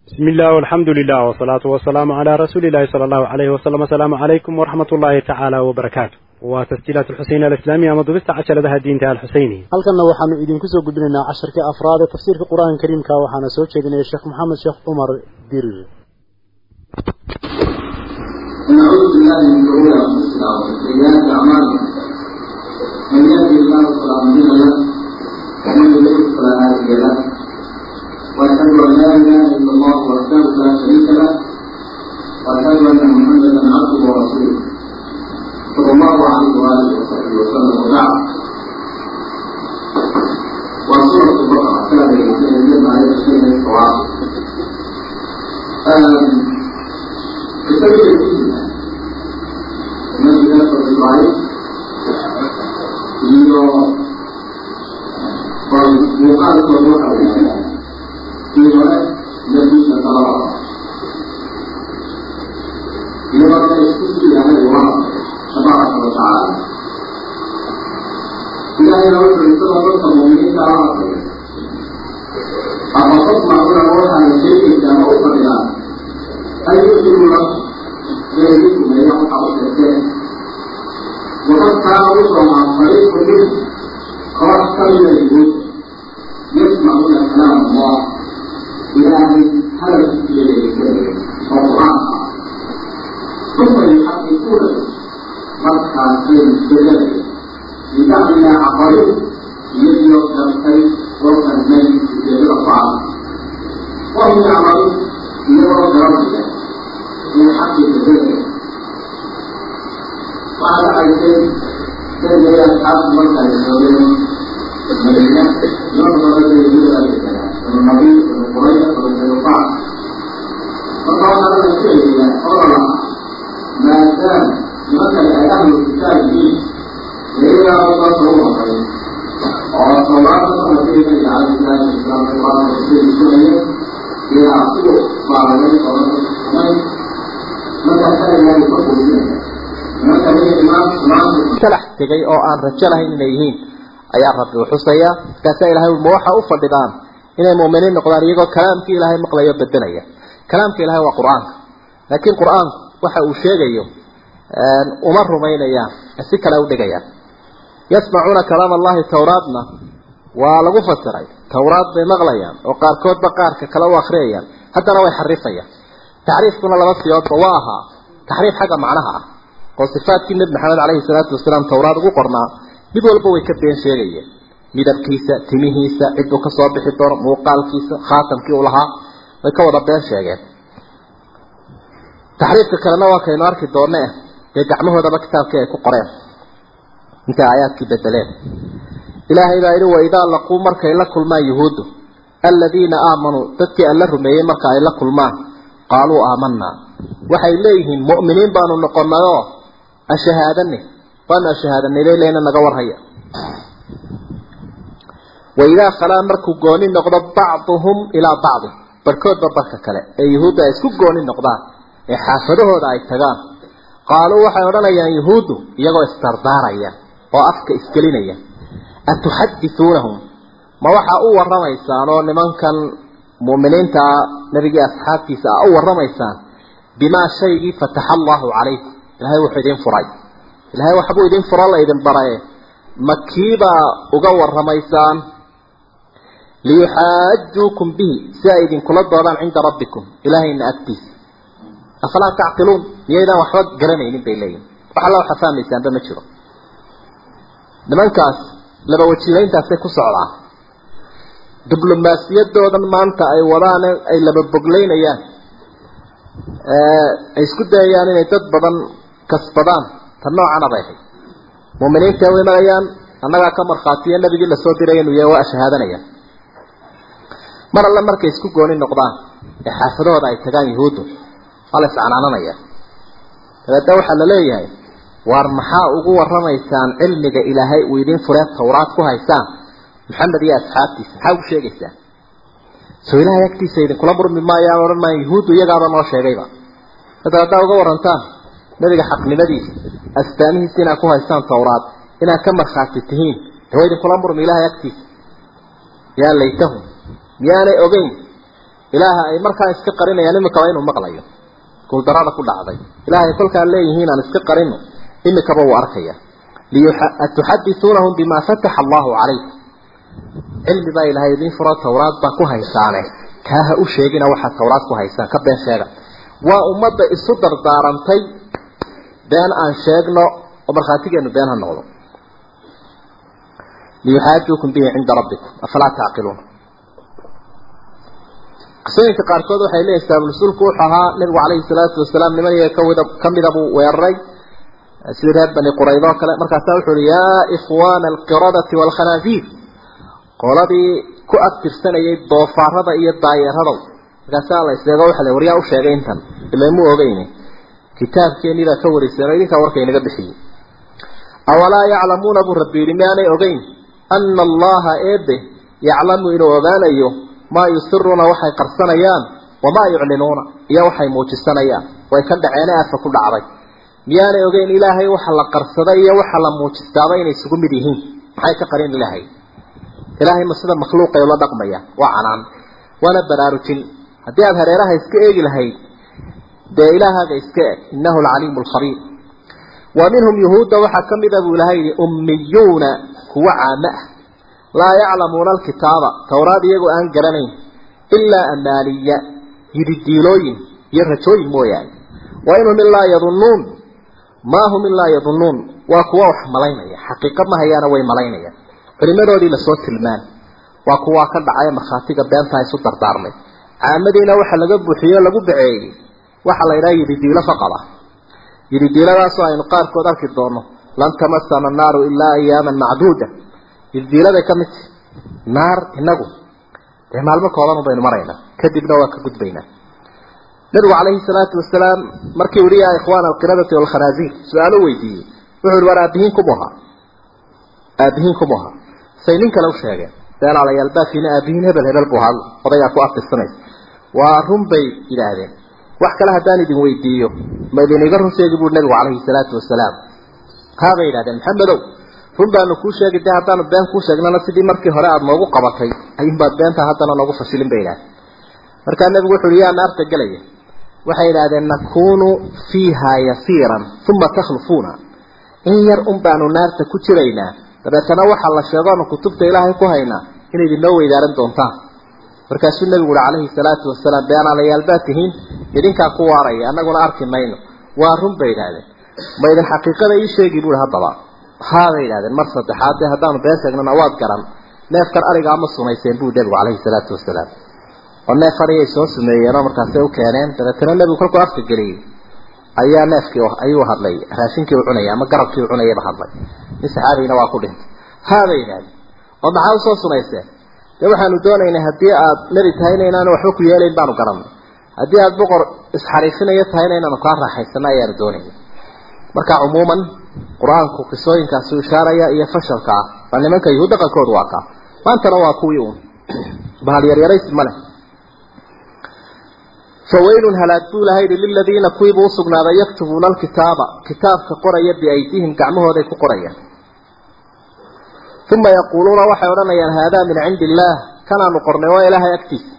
بسم الله والحمد لله والصلاة والسلام على رسول الله صلى الله عليه وسلم السلام عليكم ورحمة الله تعالى وبركاته وتسجيلات الحسين الإسلامية مضبست عشر لها الدين تعالى الحسيني هل كنا وحنا إذن كسو قدنا عشر كأفراد تفسير في القرآن الكريم كاوحنا سوتش إذن الشيخ محمد شيخ عمر دير ونعوذ بالله من شرور انفسنا ومن سيئات اعمالنا من يهده الله فلا مضل له ومن يضلل فلا هادي له واشهد ان لا اله الا الله وحده لا شريك له واشهد ان محمدا عبده ورسوله صلى الله عليه واله وصحبه وسلم وبعد وسورة البقرة كان يتكلم عليها شيء الصواب بسبب النبي نفسه إسرائيل iyo muuqaalkooda waxa weeyaan kii hore nabiisa talaba iyo marka isku ilaahay waa tabaaraka wa tacaala ilaahayna wuxuu isagoo dadka muuminiinta ah arkay masa aice zai ne ya abu masa da sauran madalina zuwa kuma zai yi da zai da mabi da kuma tegay oo aan rajo lahayn inay yihiin. Ayaa rabbi u xusaya markaasaa ilahay ma waxa u fadhidaan inay muuminiin noqdaan iyagoo kalaamkii ilaahay maqlayo bedelaya kalaamka ilahay waa qur'aanka. Laakiin qur'aanku waxa uu sheegayo uma rumaynayaan si kale u dhigayaan. Yasmacuuna kalaam allahi tawraadna waa lagu fasiray. Tawraad bay maqlayaan oo qaarkoodba qaarka kale u akriyayaan haddana way xarifayaan. Taxriifkuna laba siyoodba waa ahaa. Taxriif xagga macnaha ah oo sifaadkii nebi maxamed caleyhi salaatu wasalaam tawraad ugu qornaa mid walba way ka been sheegayeen. Midabkiisa timihiisa cidduu ka soo bixi doono muuqaalkiisa khaatamkii uu lahaa way ka wada been sheegeen. Taxriifka kalena waa kaynu arki doonee dee gacmahoodaba kitaabkii ay ku qoreen. Intay aayaadkii bedeleen ilaahay baa yidhi waidaa laquu markay la kulmaan yuhuuddu aladiina aamanuu dadkii alla rumeeyey marka ay la kulmaan qaaluu aamanaa. Waxay leeyihiin mu'miniin baanu noqonayoo ashahaadani waanu ashahaadanay bay leeyna naga warhaya. Waidaa khalaa markuu gooni noqdo bacduhum ilaa bacdin barhkoodba barka kale ee yuhuudda ay isku gooni noqdaan ee xaafadahooda ay tagaan. Qaaluu waxay odhanayaan yuhuuddu iyagoo isdardaaraya oo afka isgelinaya atuxadithuunahum? Ma waxaa u warramaysaan oo nimankan mu'miniinta nabigii asxaabtiisa a u warramaysaan bimaa shaygii fataxa allahu calaykum ilahay wuxuu idin furay. Ilahay waxbuu idin furo la idin baraye. Makiibaa uga warramaysaan? Liyuxaajuukum bihi si ay idinkula doodaan cinda rabbikum. Ilaahayna agtiisa afalaa tacqiluun miyaydaan waxba garanaynin bay leeyihiin wax alla waxa fahmaysaanba ma jiro. Nimankaas laba wajiilayntaasay ku socdaan diblomaasiyadoodan maanta ay wadaan ay laba bogleynayaan ay isku dayayaan inay dad badan kasbadaan tan noocana bay ahayd. Muuminiinta u imanayaan annagaa ka markhaatiya nabigii la soo diray inuu yahay waa shahaadanayaan mar alle markay isku gooni noqdaan ee xaafadahooda ay tagaan yuhuuddu waa la iscanaananaya dabeedna waxaa la leeyahay waar maxaa ugu warramaysaan cilmiga ilaahay uu idin fureen tawraad ku haysaan maxamed iyo asxaabtiisa maxaa ugu sheegaysaan? Soo ilaahay agtiisa idinkula murmi maayaan odhan maayo yuhuuddu iyagaaba noo sheegayba. Hadda haddaa uga warantaan nabiga xaqnimadiisa astaamihiisa inaad ku haystaan tawraad. Inaad ka markhaati tihiin. Waa idinkula murmi ilaahay agtiisa yaa laytahum miyaanay ogeyn. Ilaaha ay markaa iska qarinayaan imikaba inuu maqlayo. Guuldarada ku dhacday. Ilaahay kolkaa leeyihiin aan iska qarino imikaba wuu arkaya lituxadisuunahum bimaa fataxa allahu calaykum cilmi baa ilaahay idiin furo tawraad baa ku haysaane. Kaa ha u sheegina waxaad tawraad ku haysaan ka been sheega. Waa ummadda isu dardaarantay been aan sheegno oo markhaatigeenu been ha noqdo. Liyuxaajuukum bihi cinda rabbikum afalaa tacqiluun qisooyinka qaarkood waxay leeyihiin saabulsulku wuxuu ahaa nabigu calayhi salaatu wasalaam niman iyaga kawida kamida buu weeraray. Sidii reer bani quraydo oo kale markaasaa wuxuu uhi yaa ikhwaana alqiradati waalkhanaaziir qoladii ku agtirsanayay doofaarada iyo daayeeradow markaasaa la isleego waxa le waryaa u intan ilamu ogeyne kitaabkeenii baa ka wariseen oo idinkaa warka inaga bixiyey. Awalaa yaclamuuna buu rabbi yidhi miaanay ogeyn ana allaha eebe yaclamu inuu ogaanayo maa yusiruuna waxay qarsanayaan wamaa yuclinuuna iyo waxay muujisanayaan. Way ka dhaceene afa ku dhacday. Miyaanay ogeyn ilaahay waxa la qarsaday iyo waxa la muujistaaba inay isugu mid yihiin? Maxay ka qarin ilaahay? Ilaahay ma sida makhluuqay ula dhaqmaya. Waa canaan waana baraarujin haddii aada hareeraha iska eegi lahayd dee ilaahaaga iska eg innahu alcaliimu alkhabiir. Wa minhum yuhuudda waxaa ka mida buu ilahay yihi ummiyuuna kuwa caamo ah. Laa yaclamuuna alkitaaba. Towraad iyagoo aan garanayn ilaa amaaniya yididiilooyin iyo rajooyin mooyaane. Wa inhum ilaa yadunnuun. Maa hum ilaa yadunnuun. Waa kuwa wax malaynaya xaqiiqa ma hayaana way malaynayaan. Culimadoodii la soo tilmaan waa kuwaa waxa la yidhaha yididiilo faqada. Yididiiladaasoo aynu qaarkood arki doono lan tamasana annaaru ilaa ayaaman macduuda. Yididiiladay ka midti naar inagu dee maalmo kooban baynu maraynaa kadibna waa ka gudbaynaa. Nabigu calayhi salaatu wasalaam markii uhi yaa ikhwaana alqiradati walkhanaaziir su'aalo weydiiyey. Wuxuu ihi war aabihiin kumu ahaa aabihiin kumu ahaa say nin u sheegeen beelaalayaal baakiina aabihiin hebel hebel buu ahaa odayaa ku aftirsanaysa. Waa run bay yidhaahdeen wax kale haddaan idin weydiiyo ma idiniga run sheegi buu nabigu calayhi salaatu wasalaam haabay yidhahdeen maxamedow run baanu kuu sheegi de haddaanu been kuu sheegnana sidii markii hore aada noogu qabatay ayuunbaad beentaa haddana noogu fashilin bay yidhahdeen. Markaa nabigu wuxu uhi yaa naarta gelaya waxay yidhaahdeen nakunu fiiha yasiiran uma takhlufuuna in yar un baanu naarta ku jiraynaa dabeetana waxaa la sheegoonu kutubta ilaahay ku haynaa inay idinoo weydaaran doontaan markaasuu nabigu uhi calayhi salaatu wasalaam beenaalayaal baad tihiin idinkaa ku waaraya annaguna arki mayno. Waa run bay yidhahdeen ma idin xaqiiqada ii sheegi buui haddaba haabay yidhahdeen mar saddexaad dee haddaanu been sheegnana waad garan. Neefkan arigaa ma sumayseen buu nabigu calayhi salaatu wasalaam. Oo neef arigay soo sumeeyeenoo markaasay u keeneen dabeetana nebigu kolkuu afka geliyey. Ayaa neefkii ayuu hadlay raashinkii u cunayay ama garabkii u cunayayba hadlay. Nin saxaabigina waa ku dhintay. Haabay yidhahdeen oo maxaa u soo sumayseen dee waxaanu doonaynay haddii aad nebi tahayna inaanu waxba ku yeelayn baanu garanay haddii aada boqor isxariifinayo tahayna inaanu kaa raaxaysano ayaanu doonayna marka cumuuman qur'aanku qisooyinkaasu ishaaraya iyo fashalka ah bal nimanka yuhuud dhaqankoodu waa kaa maantana waa kuwii uun. Bahal yaryaraysi ma leh. Fawaylun halaag buu ilahay yihi liladiina kuwiibuu usugnaaday yaktubuuna alkitaaba. Kitaabka qoraya biaydihim gacmahooday ku qorayaan uma yaquuluuna waxay odhanayaan haadaa min cindi illaah kanaanu qornay waa ilaahay agtiisa.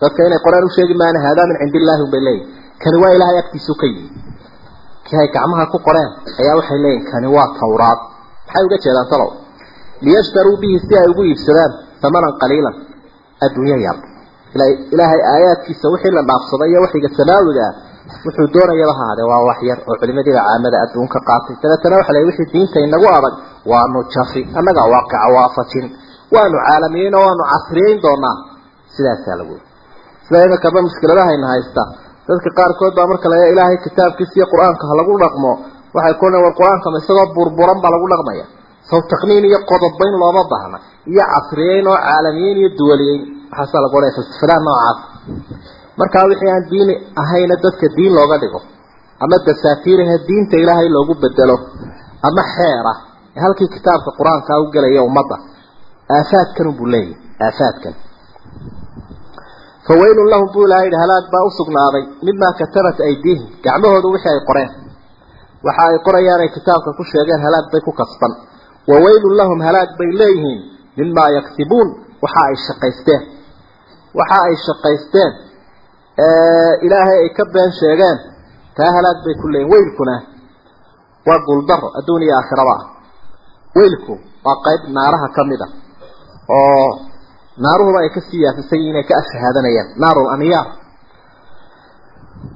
Dadka inay qoreen usheegi maana haadaa min cindi illahi unbay leeyihiin kani waa ilaahay agtiisu ka yimi kii ay gacmaha ku qoreen ayaa waxay leeyihiin kani waa tawraad maxay uga jeedaan talow? Liyashtaruu bihi si ay ugu iibsadaan hamanan qaliilan. Adduunyo yar. Ilaahay aayaadkiisa wixii la dhaafsaday iyo waxiga samaawiga wuxuu doonayaba ha ahaadee waa wax yar oo culimadiiba caamada adduunka qaatay. Dabeetana waxa la wixii diinta inagu adag waanu jafi annaga waaqica waafajin waanu caalamiyeyn oo waanu casriyeyn doonaa sidaasaa lagu sida iminkaba mushkiladahayna haysta. Dadka qaarkood baa marka la ilaahay kitaabkiisa iyo qur'aanka ha lagu dhaqmo waxay ku war qur'aanka isagoo burburan baa lagu dhaqmaya. Saw taqniin iyo qodobayn looma baahna iyo casriyeyn oo caalamiyeyn iyo duwaliyeyn. Waxaasaa lagu odhaya falsafadaha noocaas. Markaa wixii aan diini ahayna dadka diin looga dhigo ama dasaatiiraha diinta ilaahay loogu bedelo ama xeer ah halkii kitaabka qur'aankaa u gelaya ummadda. Aafaadkan buu leeyahy aafaadkan. Fawaylun lahum buu ilahay yidhi halaag baa usugnaaday mimaa katabat aydiihim gacmahoodu wixii ay qoreen. Waxa ay qorayaan ay kitaabka ku sheegeen halaag bay ku kasban. Wawaylun lahum halaag bay leeyihiin mimaa yaktibuun waxa ay shaqaysteen. Waxa ay shaqaysteen. Ilaahay ay ka been sheegeen taa halaag bay ku leeyiin weylkuna waa guuldaro adduun iyo aakhiraba weylku waa qayb naaraha ka mid a oo naaruhuba ay ka sii yaafisan yihiin ay ka ashahaadanayaan. Naarul anyaar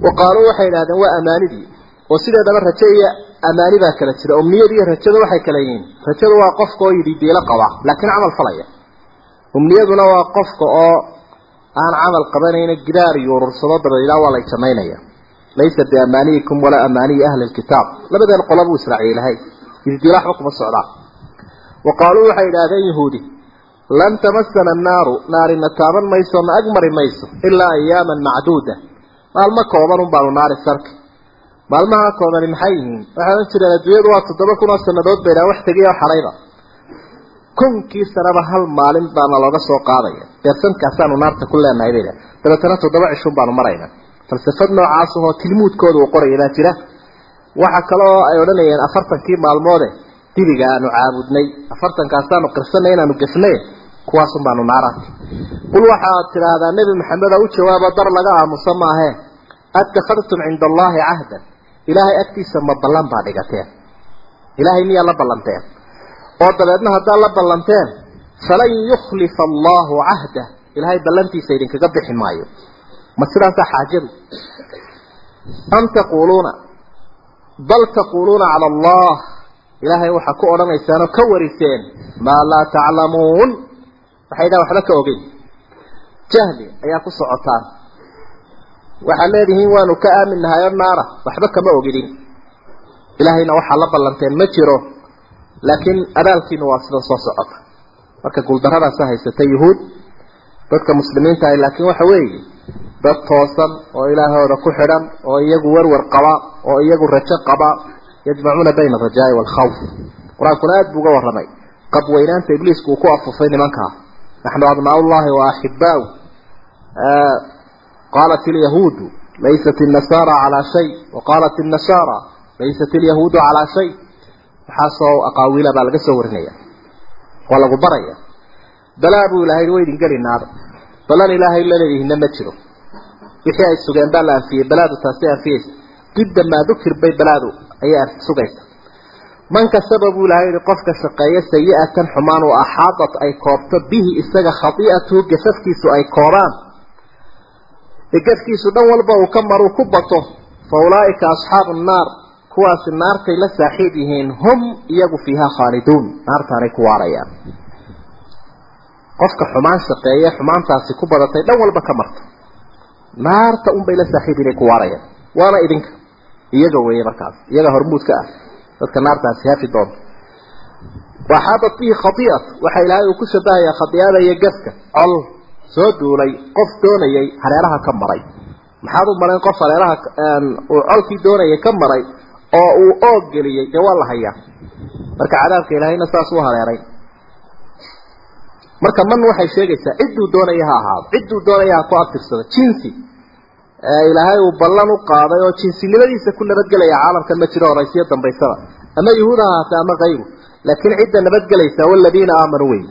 wa qaaluu waxay idhahdeen waa amaanidii. Oo sideedaba raje iyo amaani baa kala jira? Umniyad iyo rajadu waxay kala yihiin? Rajadu waa qofka oo yidhi diilo qaba. Laakiin camal falaya. Umniyaduna waa qofka oo aan camal qabanayna gidaar iyo urursado dabadeedna waa lay jamaynaya. Laysa biamaaniyikum walaa amaaniyi ahli lkitaab labadeen qola buu israaciil ilahay isdiilo waxba kuma socdaa wa qaaluu waxay idhaahdeen yahuudi lan tamasana annaaru naarina taaban mayso na ag mari mayso ilaa ayaaman macduuda. Maalmo kooban un naari sarki. Maalmaha koobani maxay yihiin? Waxay ohan jireen adduunyadu waa toddoba kun oo sanadood bay dhahan wax tegiya xarayba. Kunkii sanaba hal maalin baana looga soo qaadaya. Beersantkaasaanu naarta ku leenahay bay dhahan dabeetana toddoba cishun baanu marayna. Falsafad noocaas ahoo tilmuudkooda uu qoraya baa jira. Waxa kale oo ay odhanayeen afartankii maalmoode dibiga aanu caabudnay. Afartankaasaanu qirsanay inaanu gefnay kuwaasun baanu naaraarka qul waxaad tidhaahdaa nebi maxamed oo u jawaabo dar laga aamusa maahee addakhadtum cinda allaahi cahdan. Ilaahay agtiisa ma ballan baa dhigateen ilaahay miyaa la ballanteen? Oo dabeedna haddaad la ballanteen falan yukhlifa allaahu cahdah ilaahay ballantiisa idinkaga bixi maayo. Ma sidaasaa xaajadu? Am taquuluuna? Bal taquuluuna cala allah ilaahay waxaa ku odhanaysaanoo ka wariseen maa laa taclamuun waxay dhahan waxba ka ogeyn. Jahli ayaa ku socotaan. Waxaad leedihiin waanu ka aamin nahay oo naara. Waxba kama ogidin. Ilaahayna waxaa la ballanteen ma jiro. Laakiin abaalkiinu waa sida soo socota. Marka guuldaradaasa haysata yuhuud dadka muslimiinta ah laakiin waxa weeye dad toosan oo ilaahooda ku xidhan oo iyagu warwar qaba oo iyagu rajo qaba yajmacuuna bayna alrajaa'i waalkhawf qur'aankuna aada buu uga warramay. Qabweynaanta ibliisku uu ku afufay nimankaa naxnu abnaau llahi wa axibaau qaalat ilyahuudu laysat innasaara calaa shay. Wa qaalat laysat ilyahuudu calaa shay. Waxaasoo aqaawiila baa laga soo warinaya. Waa lagu baraya. Balaa buu ilaahay wa idin geli naada balan ilaahay laleeyihina ma jiro. Wixii ay sugeen baa la anfiyey balaadu taasi anfiyeysa. Didda maa dukir bay balaadu ayay sugaysa. Man kasaba buu ilahay yihi qofka shaqeeya sayi-atan xumaan oo axaadat ay koobto bihi isaga khadi'atuhu gafafkiisu ay koobaan. Gafkiisu dhan walba uu ka maruu ku bato fa ulaa'ika asxaabu nnaar kuwaasi naartay la saaxiib yihiin hum iyagu fiiha khaaliduun naartaanay ku waarayaan. Qofka xumaan shaqeeye xumaantaasi ku badatay dhan walba ka marto naarta unbay la saaxiib inay ku waarayaan. Waana idinka iyaga weeye markaas iyaga hormuudka ah dadka naartaasi hafi doonta waxaabat bihi khadi'at waxa ilaahay uu ku shabahayaa khadi'ada gaska. Col soo duulay qof doonayay hareeraha ka maray. Maxaad u malayn qof hareeraha uu colkii doonayay ka maray oo uu oog geliyey dee waa la hayaa? Marka cadaabka ilaahayna saas u hareeray. Marka man waxay sheegaysaa cidduu doonaya ha ahaado cidduu doonaya ha ku abtirsado jinsi ilaahay uu ballan u qaaday oo jinsinimadiisa ku nabadgelaya caalamkan ma jiro horaysiyo dambaysaba. Ama yuhuud ha ahaatee ama kayru laakiin cidda nabadgelaysa waladiina aamanuu wey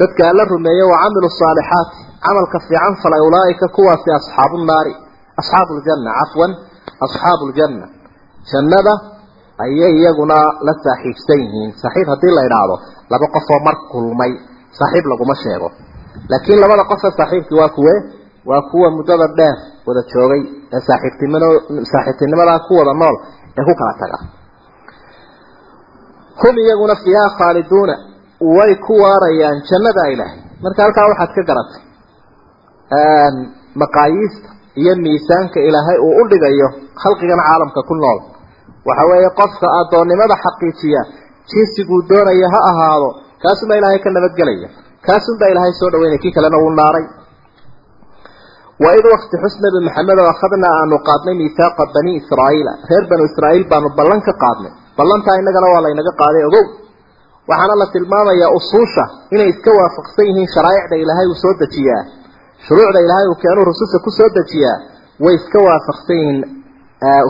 dadka alla rumeeye wa camilu saalixaati camalka fiican falay ulaaika kuwaasi asxaabu naari. Asxaabu ljanna cafwan. Asxaabu ljanna jannada ayay iyaguna la saaxiibsan yihiin. Saaxiib haddii la idhaahdo laba qofoo mar kulmay. Saaxiib laguma sheego. Laakiin labada qofe saaxiibkii waa kuwe waa kuwa muddada dheer wada joogay ee saaxiibtinimado saaxiibtinimadaa ku wada nool ee ku kala taga. Hum iyaguna fiiha khaaliduuna way ku waarayaan jannada ilaahay. Marka halkaa waxaad ka garatay maqaayiista iyo miisaanka ilaahay uu u dhigayo khalqigan caalamka ku nool. Waxa weeye qofka addoonnimada xaqiijiya jinsiguu doonaya ha ahaado kaasunbaa ilaahay ka nabadgelaya. Kaasunbaa ilaahay soo dhaweynaya kii kalena uu naaray waid wakti xus nabi maxamed oo akhadnaa aanu qaadnay miisaaqa bani israa'iila. Reer banu israa'iil baanu ballan ka qaadnay. Ballantaa innagana waa laynaga qaaday ogow. Waxaana la tilmaamayaa usuusha inay iska waafaqsan yihiin sharaa'icda ilaahay uu soo dejiyaa. Shuruucda ilaahay uu keenuu rususha ku soo dejiyaa way iska waafaqsan yihiin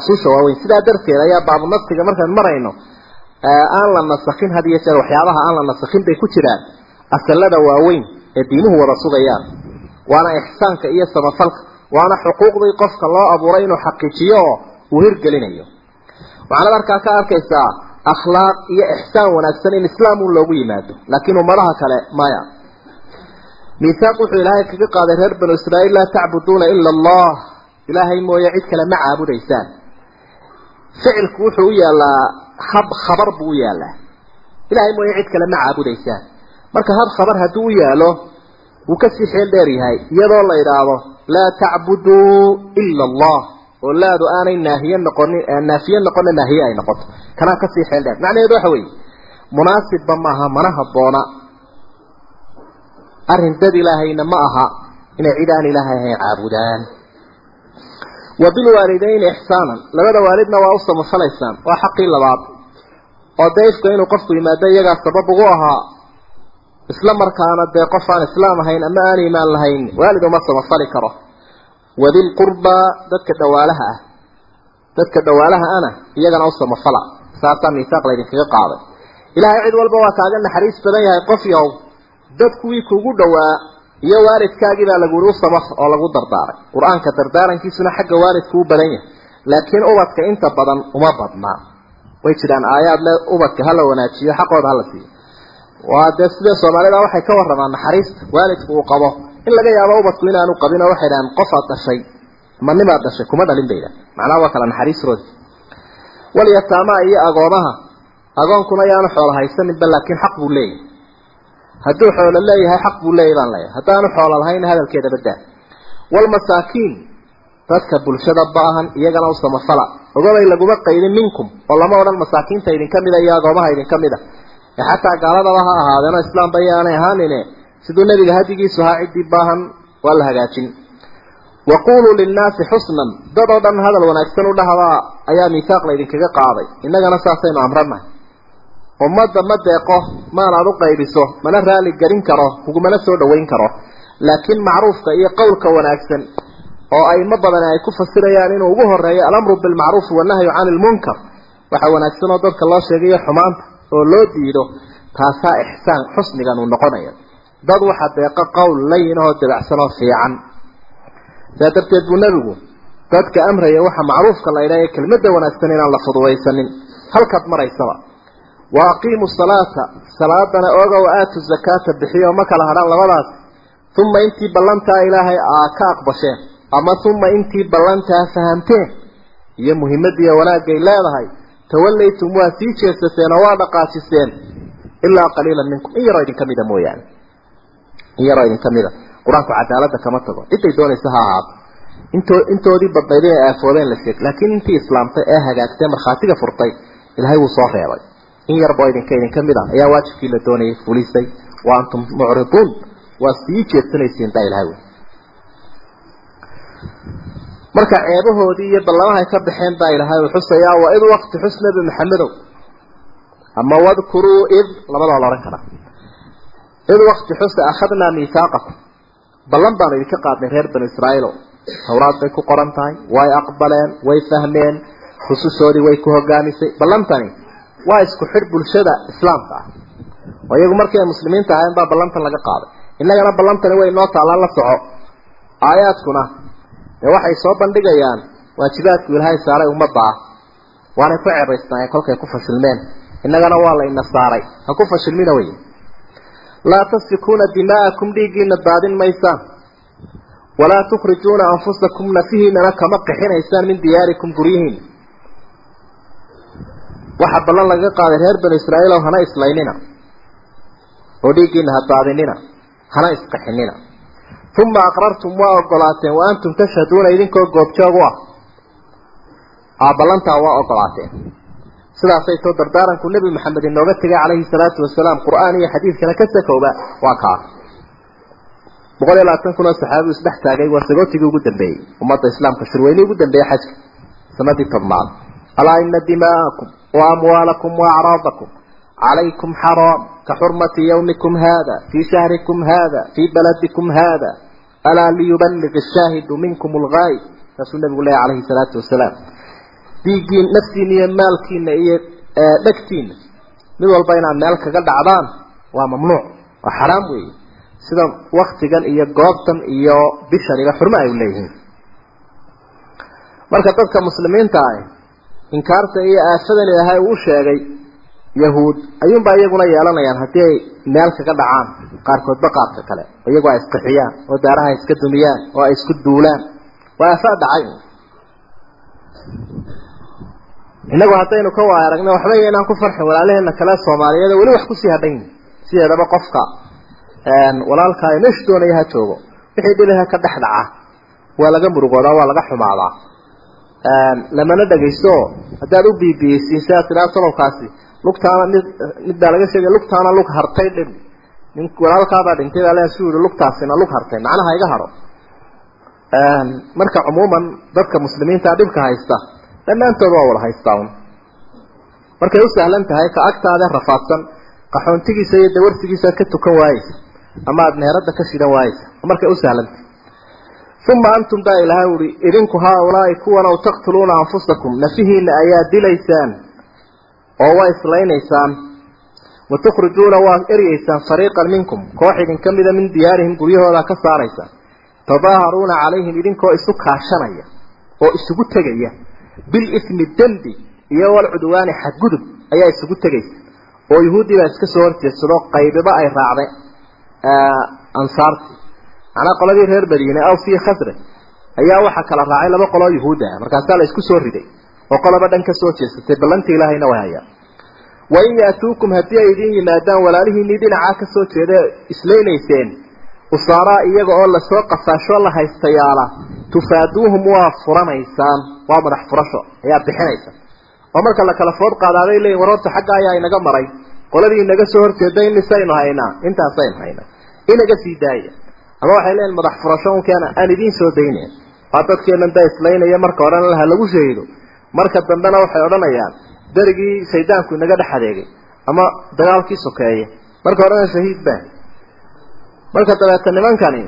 usuusha waaweyn. Sidaa darteed ayaa baabunafsiga markaan marayno aan la nasakhin had iyo jeer waxyaabaha aan la nasakhin bay ku jiraan. Asalada waaweyn ee diimuhu wada sugayaan waana ixsaanka iyo samafalka waana xuquuqdii qofka loo abuuray inuu xaqiijiyo oo uu hirgelinayo. Waxaanad arkaa ka arkaysaa akhlaaq iyo ixsaan wanaagsan in islaam un loogu yimaado laakiin ummadaha kale maya. Miisaaq wuxuu ilaahay kaga qaaday reer banu israa'iil laa tacbuduuna ila allah. Ilaahay mooye cid kale ma caabudaysaan. Ficilku wuxuu u yaalaa hab khabar buu u yaalaa ilaahay mooye cid kale ma caabudaysaan. Marka hab khabar hadduu u yaalo wuu ka sii xeel dheer yahay iyadoo la idhaahdo laa tacbuduu ila allah oo laadu aanay naahiye noqonin naafiye noqona naahiye ay noqoto. Kanaa ka sii xeel dheer. Macnaheedu waxa weeye munaasibba maaha mana habboona arrin dad ilaahayna ma aha inay cid aan ilaahay ahayn caabudaan. Wa bilwaalidayni ixsaanan labada waalidna waa u samafalaysaan waa xaqii labaad. Oo dayfka inuu qofku yimaado iyagaa sabab ugu ahaa isla markaana dee qof aan islaam ahayn ama aan iimaan lahayn waalid uma samafali karo. Wadil qurbaa dadka dhawaalaha ah. Dadka dhawaalaha ana iyagana u samafala. Saasaa miisaaq laydinkaga qaaday. Ilaahay cid walba waa kaaga naxariis badan yahay qof yow dad kuwii kugu dhowaa iyo waalidkaagii baa laguhi u oo lagu dardaaray. Qur'aanka dardaarankiisuna xagga waalidku u badan yahay. Laakiin ubadka inta badan uma badnaa. Way jiraan aayaad le ubadka hala wanaajiyo xaqooda hala siiyo waa dee sidee soomaalida waxay ka waramaan naxariista waalidku uu qabo. In laga yaabo ubadku inaanu qabin oo waxay dhahaan qofaad dhashay ama nimaad dhashay kuma dhalin bay dhahan macnaha waa kala naxariis roodi walyataamaa iyo agoomaha. Agoonkuna yaanu xoolo haysaninba laakiin xaq buu leeyahay. Hadduu xoolo leeyahay xaq buu leeyahy baan leeyahay. Haddaanu xoolo lahayn hadalkeeda badaa walmasaakiin dadka bulshada baahan iyagana u samafala. Ogobay laguma qaydin minkum oo lama odhan masaakiinta idinka mida iyo agoomaha idinka mid a ee xataa gaaladaba ha ahaadeeno islaamba yaanay ahaanine siduu nebiga hadigiisu ahaa ciddii baahan waa la hagaajin waquluu linnaasi xusnan dad oo dhan hadal wanaagsan u dhahdaa ayaa miisaaq laydinkaga qaaday innagana saasaynu amranahay ummadda ma deeqo maanaad u qaybiso mana raali gelin karo kugumana soo dhawayn karo laakiin macruufka iyo qowlka wanaagsan oo ayma badan ay ku fasirayaan inuu ugu horeeyo alamru bilmacruufi wanahyu cani lmunkar waxa wanaagsan oo dadka loo sheegayo xumaanta oo loo diido taasaa ixsaan xusnigan uu noqonaya. Dad waxa deeqo qowl layin oo dabacsan oo fiican. Saa darteed buu nebigu dadka amraya waxa macruufka la idhaha kelmadda wanaagsan inaan la fududaysanin halkaad maraysaba. Wa aqiimu salaata. Salaadana ooga wa aatu zakaata bixiyo ma kala hadhaan labadaas. Uma intii ballantaa ilaahay aa ka aqbasheen ama uma intii ballantaa fahamteen. Iyo muhimmadiiyo wanaagay leedahay tawallaytum waa sii jeesateen oo waa dhaqaajiseen ilaa qaliilan minkum. In yaroo idinka mida mooyaane. In yaroo idinka mida. Qur'aanku cadaaladda kama tago. Ciday doonaysa ha ahaato into intoodii badnayd inay aafoodeen la sheeg laakiin intii islaamtay ee hagaagtay markhaatiga furtay ilaahay wuu soo reebay. In yarba idinka idinka mid ah ayaa waajibkii la doonayay fulisay. Wa antum mucriduun. Waa sii jeedsanaysiin baa ilahay wey marka ceebahoodii iyo ballamahay ka baxeen baa ilahay uu xusayaa id waqti xus nebi maxamedow. Ama wadkuruu id labadaa la odhan karaa. Id waqti xusa akhadnaa miihaaqakum ballan baanu idinka qaadnay reer banu israa'iilo tawraad bay ku qoran tahay way aqbaleen way fahmeen rusushoodii way ku hogaamisay ballantani waa isku xidh bulshada islaamka ah. Oo iyagu markii ay muslimiinta ahayn baa ballantan laga qaaday. Innagana ballantani way noo taallaan la soco. Aayaadkuna dee waxay soo bandhigayaan waajibaadku ilaahay saaray ummadda ah waanay ku ceebaysnaayeen kolkay ku fashilmeen. Innagana waa la ina saaray. Ha ku fashilmina wey. Laa tasfikuuna dimaa'akum dhiiggiina daadin maysaan walaa tukhrijuuna anfusakum nafihiinana kama qixinaysaan min diyaarikum guryihiina waxaa ballan lagaga qaaday reer banu israa'iilow hana islaynina oo dhiiggiina ha daadinina hana isqixinina uma aqrartum waa ogolaateen wa antum tashhaduuna idinkoo goobjoog u ah aa ballantaa waa ogolaateen sidaasay too dardaaranku nebi maxamed inooga tegay calayhi salaatu wasalaam qur'aan iyo xadiidkana ka sakowba waa kaa boqol iyo labaatan kun oo saxaabiu isdhex taagay waa sagootigii ugu dambeeyey ummadda islaamka shirweynii ugu dambeeyey xajka sanadii tobnaad alaa ina dimaa'akum wa amwaalakum wa acraadakum calaykum xaraam ka xurmati yawmikum hada fii shahrikum hada fii baladikum hada alaa liyuballiq ashaahidu minkum algaayib saasuu nabigu leeyahy calayhi salaatu wasalaam dhiiggiin naftiina iyo maalkiina iyo dhegtiina mid walba inaad meel kaga dhacdaan waa mamnuuc waa xaraam weeye sida waktigan iyo goobtan iyo bishaniba xurmo ay leeyihiin marka dadka muslimiinta ah yahuud ayuunbaa iyaguna yeelanayaan haddii ay meel kaga dhacaan qaarkoodba qaarka kale iyagoo ay isqixiyaan oo daaraha ay iska dumiyaan oo ay isku duulaan. Waa aafaa dhacay. Innagu haddaynu ka waa aragna waxba inaan ku farxin walaalaheena kale soomaaliyeed weli wax ku sii hadhan yihiin sideedaba qofka walaalkaayo meeshu doonaya ha joogo wixii dhibaha ka dhex dhaca waa laga murugoodaa waa laga xumaadaa. Lamana dhagaysto haddaad u biibiyeysiin sidaad tiraa tolobkaasi lugtaana mid baa laga sheegay lugtaana lug hartay dhib. Nin walaalkaabaa dhintay baa le su yihi lugtaasina lug hartay. Macnaha iga haro. Marka cumuuman dadka muslimiinta dhibka haysta dhammaantood waa wada haystaa un markay u sahlan tahay ka agtaada rafaadsan qaxoontigiisa iyo dawarsigiisa ka tukan waayeysa ama aada meherada ka shidan waayeysa markay u sahlantahay uma antum baa ilahay uhi idinku haaulaai kuwan aw taqtuluuna anfusakum. Nafihiina ayaa dilaysaan oo waa islaynaysaan wa tukhrijuuna waa eryeysaan fariiqan minkum koox idinka mida min diyaarihim guryahooda ka saaraysaan tadaaharuuna calayhim idinkoo isu kaashanaya oo isugu tegaya. Bilismi dembi iyo walcudwaani xadgudub ayaa isugu tegaysa. Oo yuhuuddii baa iska soo horjeedsado qaybiba ay raacday ansaartii. Macnaa qoladii reer madiine aws iyo khasraj ayaa waxaa kala raacay laba qoloo yuhuud ah markaasaa la isku soo riday oo qolaba dhan ka soo jeesatay ballantii ilaahayna way hayaan wain yaatuukum haddii ay idin yimaadaan walaalihiinii dhinacaa ka soo jeeda islaynayseen usaaraa iyaga oo la soo qafaasho la haystayaala tufaaduuhum waa furanaysaan waa madax furasho ayaa bixinaysa. Oo marka la kala food qaadaaday leeyiin warorta xagga ayaa inaga maray. Qoladii inaga soo horjeeda in misaynu haynaa intaasaynu haynaa. Inaga sii daaya ama waxay leeyiin madax furasho unkeena aan idiin soo daynayn waa dadkeenan da islaynaya marka horena laha lagu sheegido marka dambena waxay odhanayaan darigii shaydaanku inaga dhex adeegay ama dagaalkii sokeeye marka horena shahiid baa marka dabeeta nimankani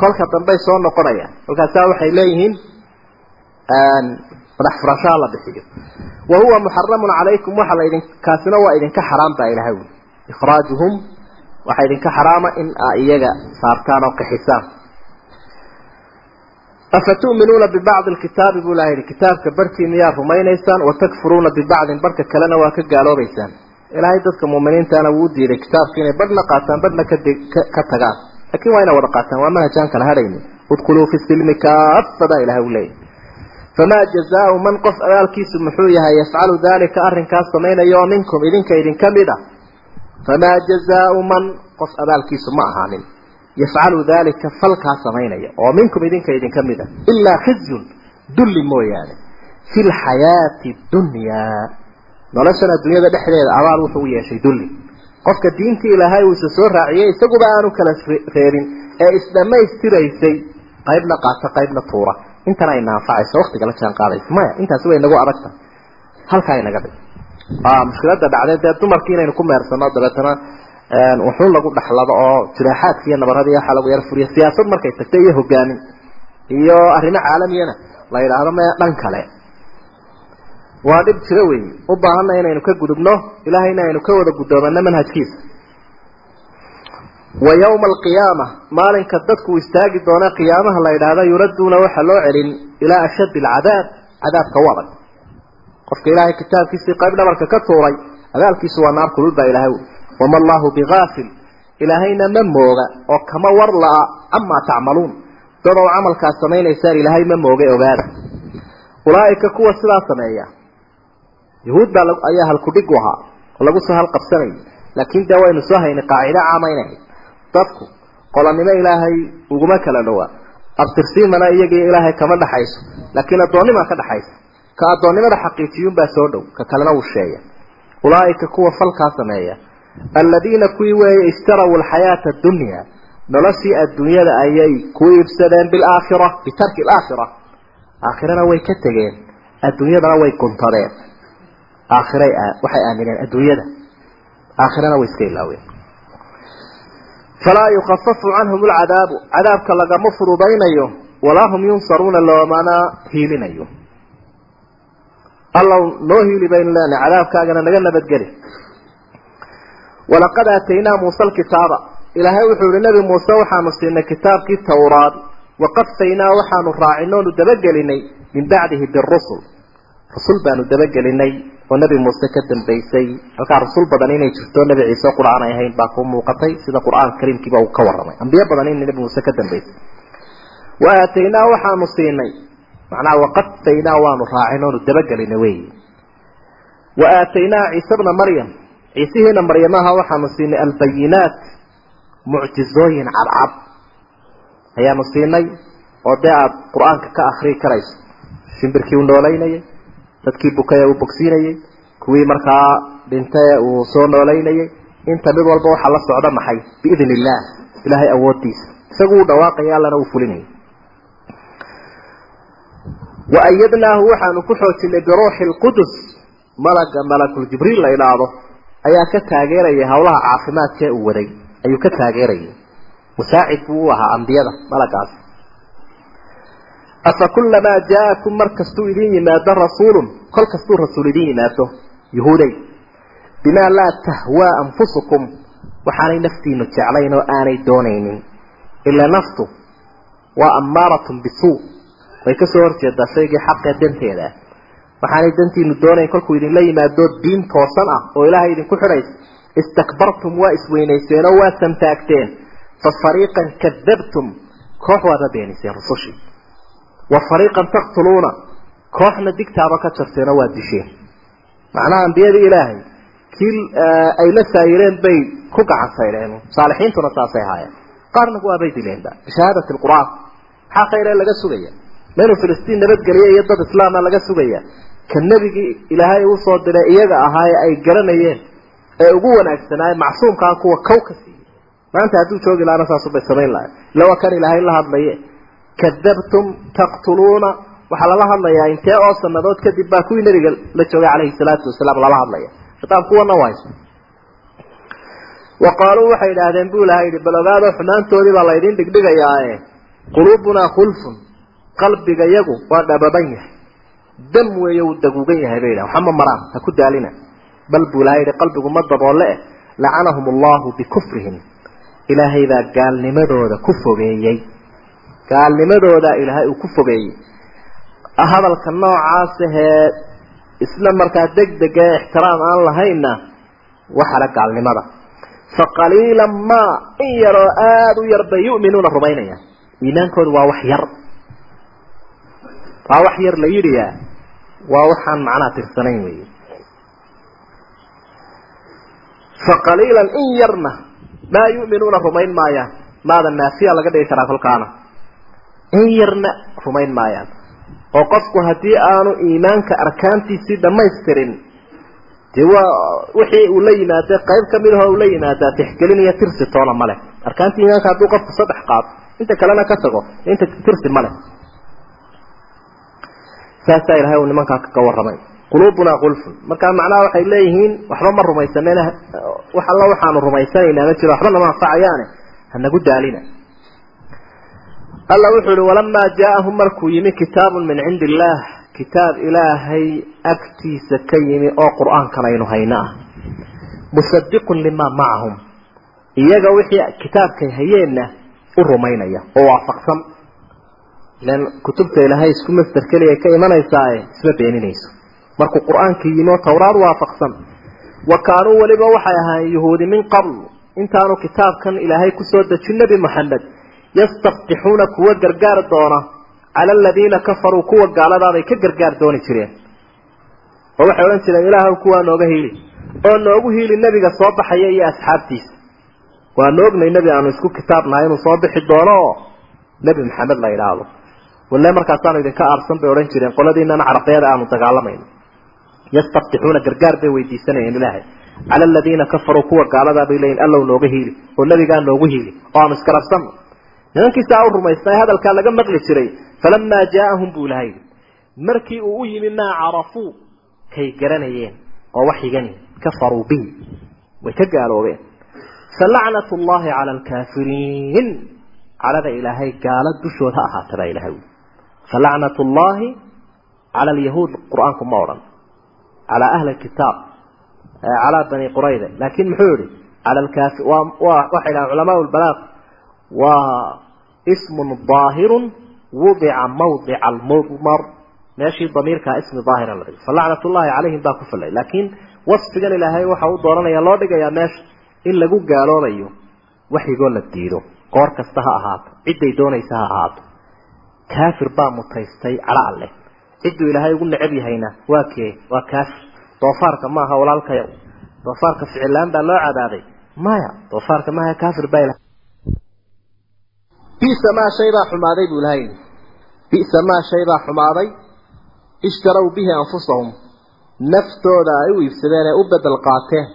kolka dambey soo noqonayaan kolkaasaa waxay leeyihiin madax furashaha la bixiyo. Wa huwa muxaramun calaykum waxa laydin kaasina waa idinka xaraam baa ilahay wi ikhraajuhum waxaa idinka xaraama in aa iyaga saartaan oo qixisaan afatu'minuuna bibacdi alkitaabi buu ilaha yidhi kitaabka barhkii miyaa rumaynaysaan watakfuruuna bibacdin barhka kalena waa ka gaaloobaysaan ilaahay dadka muuminiintaana wuu diiday kitaabka inay badhna qaataan badhna ka tagaan laakiin waa ina wada qaataan waa manhajaan kala hadhayni udkhuluu fi silmi kaafa baa ilahay u leeyahy famaa jazaau man qof abaalkiisu muxuu yahay yafcalu daalika arrinkaas samaynaya oo minkum idinka idinka mid a famaa jazaau man qof abaalkiisu ma ahaanin yafcalu daalika falkaa samaynaya oo minkum idinka idinka mid a ilaa khizyun dulli mooyaane fi lxayaati dunyaa noloshan adduunyada dhexdeeda abaal wuxuu u yeeshay dulli. Qofka diintii ilaahay uu isa soo raaciyey isaguba aanu kala reebin ee isdhamaystiraysay qaybna qaata qaybna tuura. Intana ay naanfacayso waktiga la jaan qaadaysa maya intaasi way nagu adagta. Halkaa inaga dhig mushkilada dhacdee dee dumarkii inaynu ku meersano dabeetana wuxuun lagu dhaxlado oo jiraaxaadka iyo nabarada iyo waxaa lagu yar furiya siyaasad markay tagtay iyo hogaamin iyo arrimo caalamiyana la yidhaahdo me dhan kale. Waa dhib jiro wey u baahanna inaynu ka gudubno ilahayna aynu ka wada guddoomano manhajkiisa. Wa yawma alqiyaama maalinka dadku istaagi doona qiyaamaha la yidhaahda yuradduuna waxa loo celin ilaa ashaddi alcadaab cadaabka u adag qofka ilaahay kitaabkiisii qayb dhabarka ka tuuray abaalkiisu waa naar kulul baa ilahay ui wama allahu bigaafil ilaahayna ma mooga oo kama war la-a amaa tacmaluun dad oo camalkaas samaynaysaan ilaahay ma mooga ogaada ulaaika kuwa sidaa sameeya yuhuud baa ayaa halkudhig u ahaa oo lagu soo halqabsanayay laakiin dee waynu soo haynay qaacido caama inay ahayd dadku qolanimo ilaahay uguma kala dhowaa abtirsiimana iyagiyo ilaahay kama dhaxayso laakiin addoonnimaa ka dhaxaysa ka addoonnimada xaqiijiyuunbaa soo dhow ka kalena wuu sheeya ulaaika kuwa falkaa sameeya aladiina kuwii weeye ishtaraw alxayaata addunya noloshii adduunyada ayay ku iibsadeen bilaakhira bitarki alaakhira aakhirana way ka tegeen adduunyadana way guntadeen aakhiray waxay aamineen adduunyada. Aakhirana way iska ilaaween. Falaa yukafafu canhum alcadaabu cadaabka lagama fududaynayo walaa hum yunsaruuna loomana hiilinayo. Allaw noo hiili baynu leenahay cadaabkaagana naga nabadgeli walaqad aataynaa muusa alkitaaba. Ilaahay wuxuu yihi nebi muuse waxaanu siinay kitaabkii towraad waqafaynaa waxaanu raacinay oonu dabagelinay min bacdihi birusul rusul baanu dabagelinay oo nebi muuse ka dambaysay. Halkaa rusul badan inay jirto nebi ciise qura aanay ahayn baa ku muuqatay sida qur'aanka kariimkiiba uu ka warramay. Ambiyo badan in nebi muuse ka dambaysay. Wa aataynaa waxaanu siinay. Macnaha waqafaynaa waanu raacin oonu dabagelinay wey wa aataynaa ciise bna maryam ciisihiina maryamaha waxaanu siinay albayinaat mucjizooyin cadcad. Ayaanu siinay oo dee aada qur'aanka ka akrii karayso. Shimbirkii uu noolaynayay dadkii bukay ee uu bogsiinayey kuwii markaa dhintay ee uu soo noolaynayay inta mid walba waxaa la socda maxay? Biidn illaah ilaahay awooddiisa. Isagu uu dhawaaqaya allana uu fulinayay. Wa ayadnaahu waxaanu ku xoojinay biruuxi lqudus malaga malakuljibriil la idhaahdo ayaa ka taageerayay howlaha caafimaadkaee uu waday. Ayuu ka taageerayay. Musaacid buu u ahaa ambiyada malagaas. Afa kulamaa jaakum mar kastuu idin yimaado rasuulun kol kastuu rasuul idin yimaado yuhuuday. Bimaa laa tahwaa anfusukum waxaanay naftiinu jeclayn oo aanay doonaynin. Ilaa naftu waa ammaaratun bisuu way ka soo horjeedaa shaygii xaqee danteeda. ah waxaanay dantiinu doonayn kolkuu idinla yimaado diin toosan ah oo ilaahay idinku xidhaysa istakbartum waa isweynayseen oo waa santaagteen fa fariiqan kadabtum koox waadna beeniseen rusushii wa fariiqan taqtuluuna kooxna digtaaba ka jarteen oo waa disheen. Macnaha ambiyadii ilaahay kii ay la saayireen bay ku gacan saydheen saalixiintuna saasay ahaayeen qaarna waabay dileenba bishahaadati lqur-aan maxaa khayre laga sugaya menu filistiin nabadgeliye iyo dad islaama laga sugaya. Ka nebigii ilaahay uu soo diray iyaga ahaa ee ay garanayeen ee ugu wanaagsanaaye macsuumkaa kuwa kow ka siiyey. Maanta hadduu joogi lahaana saasubay samayn lahay illa kan ilaahay la hadlaye kadabtum taqtuluuna. Waxaa lala hadlayaa intee oo sanadood kadib baa kuwii nabiga la joogay calayhi salaatu wasalaam lala hadlaya khitaab kuwana wayso wa qaaluu waxay idhaahdeen buu ilahay yihi bal ogaado xumaantoodii baa laydin dhigdhigayaae quluubunaa khulfun qalbiga yagu waa dhababan yahay. Dam weeye uu daguugan yahay bay yidhaha waxama maraan ha ku daalina. Bal buu ilahay yihi qalbigu ma daboole eh lacanahum allahu bikufrihim. Ilaahay baa gaalnimadooda ku fogeeyey. Gaalnimadooda ilaahay uu ku fogeeyey. Hadalka noocaas ahee isla markaa deg deg ee ixtiraam aan lahaynna waxala gaalnimada. Fa qaliilan maa in yaroo aada u yar bay yu'minuuna rumaynayaan iimaankoodu waa wax yar waa wax yar la yidhiyaa waa waxaan macnaha tirsanayn wey fa qaliilan in yarna maa yu'minuuna rumayn maayaan. Maada naafiya laga dhigi karaa kolkaana. In yarna rumayn maayaan. Oo qofku haddii aanu iimaanka arkaantiisii dhamaystirin dee waa wixii uu la yimaada qayb ka mid ahoo uu la yimaadaa tixgelin iyo tirsi toona male arkaantii iimaanka hadduu qofku saddex qaato inta kalena ka tago inta tirsi male saasaa ilahay uu nimankaa kaga warramay. Quluubunaa kulfun markaa macnaha waxay leeyihiin waxba ma rumaysaneen wax alla waxaanu rumaysanaynaa ma jiro waxba nama anfacayaane hanagu daalina. Alla wuxuu ihi walamaa jaaahum markuu yimi kitaabun min cindi illaah kitaab ilaahay agtiisa ka yimi oo qur'aankan aynu hayno ah musadiqun limaa macahum iyaga wixii kitaabkay hayeenna u rumaynaya oo waafaqsan ilan kutubta ilaahay isku masder keliya ka imanaysaae isma beeninayso. Markuu qur'aankii yimi oo tawraad waafaqsan wa kaanuu weliba waxay ahaayeen yuhuudi min qabl. Intaanu kitaabkan ilaahay ku soo dejin nebi moxamed yastaftixuuna kuwa gargaar doona. Cala aladiina kafaruu kuwa gaaladaabay ka gargaar dooni jireen. Oo waxay odhan jireen ilaahw kuwaa nooga hiili. Oo noogu hiili nebiga soo baxaya iyo asxaabtiisa. Waanu ognay nebi aanu isku kitaabnahay inuu soo bixi doono. Oo nebi maxamed la idhaahdo walle markaasaanu idinka aarsan bay odhan jireen qoladiinana caraqeeda aanu dagaalamayno yastaftixuuna gargaar bay weydiisanayeen ilaahay cala aladiina kafaruu kuwa gaaladaa bay leeyihiin allow nooga hiili oo nebigaa noogu hiili oo aanu iskarabsanno nimankiisaa u rumaysnay hadalkaa laga maqli jiray falamaa jaaahum buu ilahay markii uu u yimi maa carafuu kay garanayeen oo waxyigani kafaruu bihi way ka gaaloobeen falacnat llahi cala alkaafiriin calada ilaahay gaalo dushood ha ahaata baa ilahay ui falacnat llahi cala alyahuud qur'aanku ma odhan calaa ahli kitaab calaa bani qurayda laakin muxuu yihi cala alkaafi waa waa waxay dhahaan culamaa lbalaaq waa ismun daahirun wudica mawdica almudmar meeshii damiirkaa ismi daahira la dhigay falacnatullaahi calayhim baa ku fallay laakiin wasfigan ilaahay waxa uu dooranaya loo dhigayaa meesha in lagu gaaloobayo waxyigoo la diido goor kasta ha kaafir baa mutaystay cadho alleh cidduu ilaahay ugu necab yahayna waa kee? Waa kaafir. Doofaarka maaha walaalkayo doofaarka ficilaan baa loo cadaaday. Maya doofaarka maaha kaafir baa ilahay bisa maa shay baa xumaaday buu ilahay bisa maa shay baa xumaaday. Ishtarow bihi anfusahum. Naftooda ay u iibsadeen ee u bedel qaateen.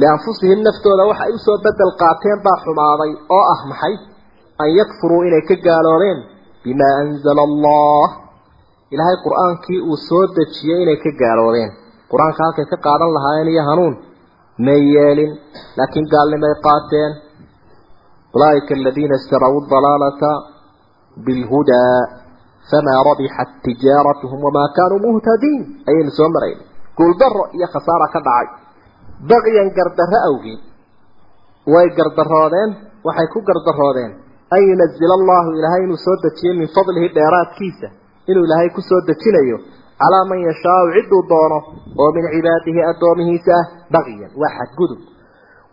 Lianfusihim naftooda waxa ay u soo bedel qaateen baa xumaaday. Oo ah maxay an yakfuruu inay ka gaaloobeen bimaa anzala allah ilaahay qur'aankii uu soo dejiyey inay ka gaaloobeen qur'aanka halkay ka qaadan lahaayeen iyo hanuun may yeelin laakiin gaalnimay qaateen ulaaika aladiina ishtaraw dalaalata bilhudaa famaa rabixat tijaaratuhum wamaa kaanuu muhtadiin ayaynu soo marayna guuldaro iyo khasaara ka dhacay baqyan gardarro awgeed way gardaroodeen waxay ku gardaroodeen an yunazila allahu ilaahay inuu soo dejiyo min fadlihi dheeraadkiisa inuu ilaahay ku soo dejinayo calaa man yashaau cidduu doono oo min cibaadihi addoomihiisa ah baqyan waa xadgudub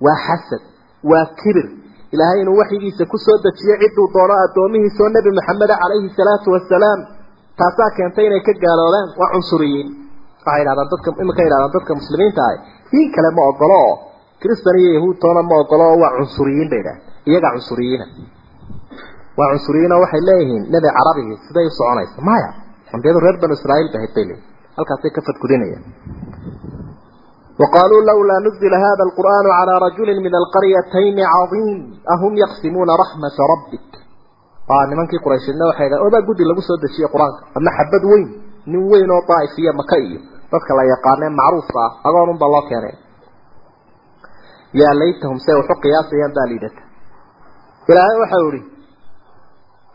waa xasad waa kibir. Ilaahay inuu waxyigiisa ku soo dejiyo cidduu doono addoomihiisa oo nebi maxameda calayhi salaatu wasalaam taasaa keentay inay ka gaaloobaan waa cunsuriyiin waxay yidhahdaan dadka imika yidhahdaan dadka muslimiinta ah diin kale ma ogolo oo kristan iyo yahuud toona ma ogolo oo waa cunsuriyiin bay idhahdeen iyagaa cunsuriyiina waa cunsuriyiin oo waxay leeyihiin nebi carabigii siday u soconaysa maya ambiyadu reer banu israa'iil bay hayd bay leeyihin halkaasay ka fadgudinayaan وقالوا لولا نزل هذا القرآن على رجل من القريتين عظيم أهم يقسمون رحمة ربك آه نمانكي قريش إنه وحيدا أوبا قد لغو سود الشيء قرآن أما حبد وين من وين وطائفية مكية dadka la yaqaanee macruufka ah agoon unba loo keenay yaa laytahum say waxu qiyaasayaan baa liidata ilaahay waxau ihi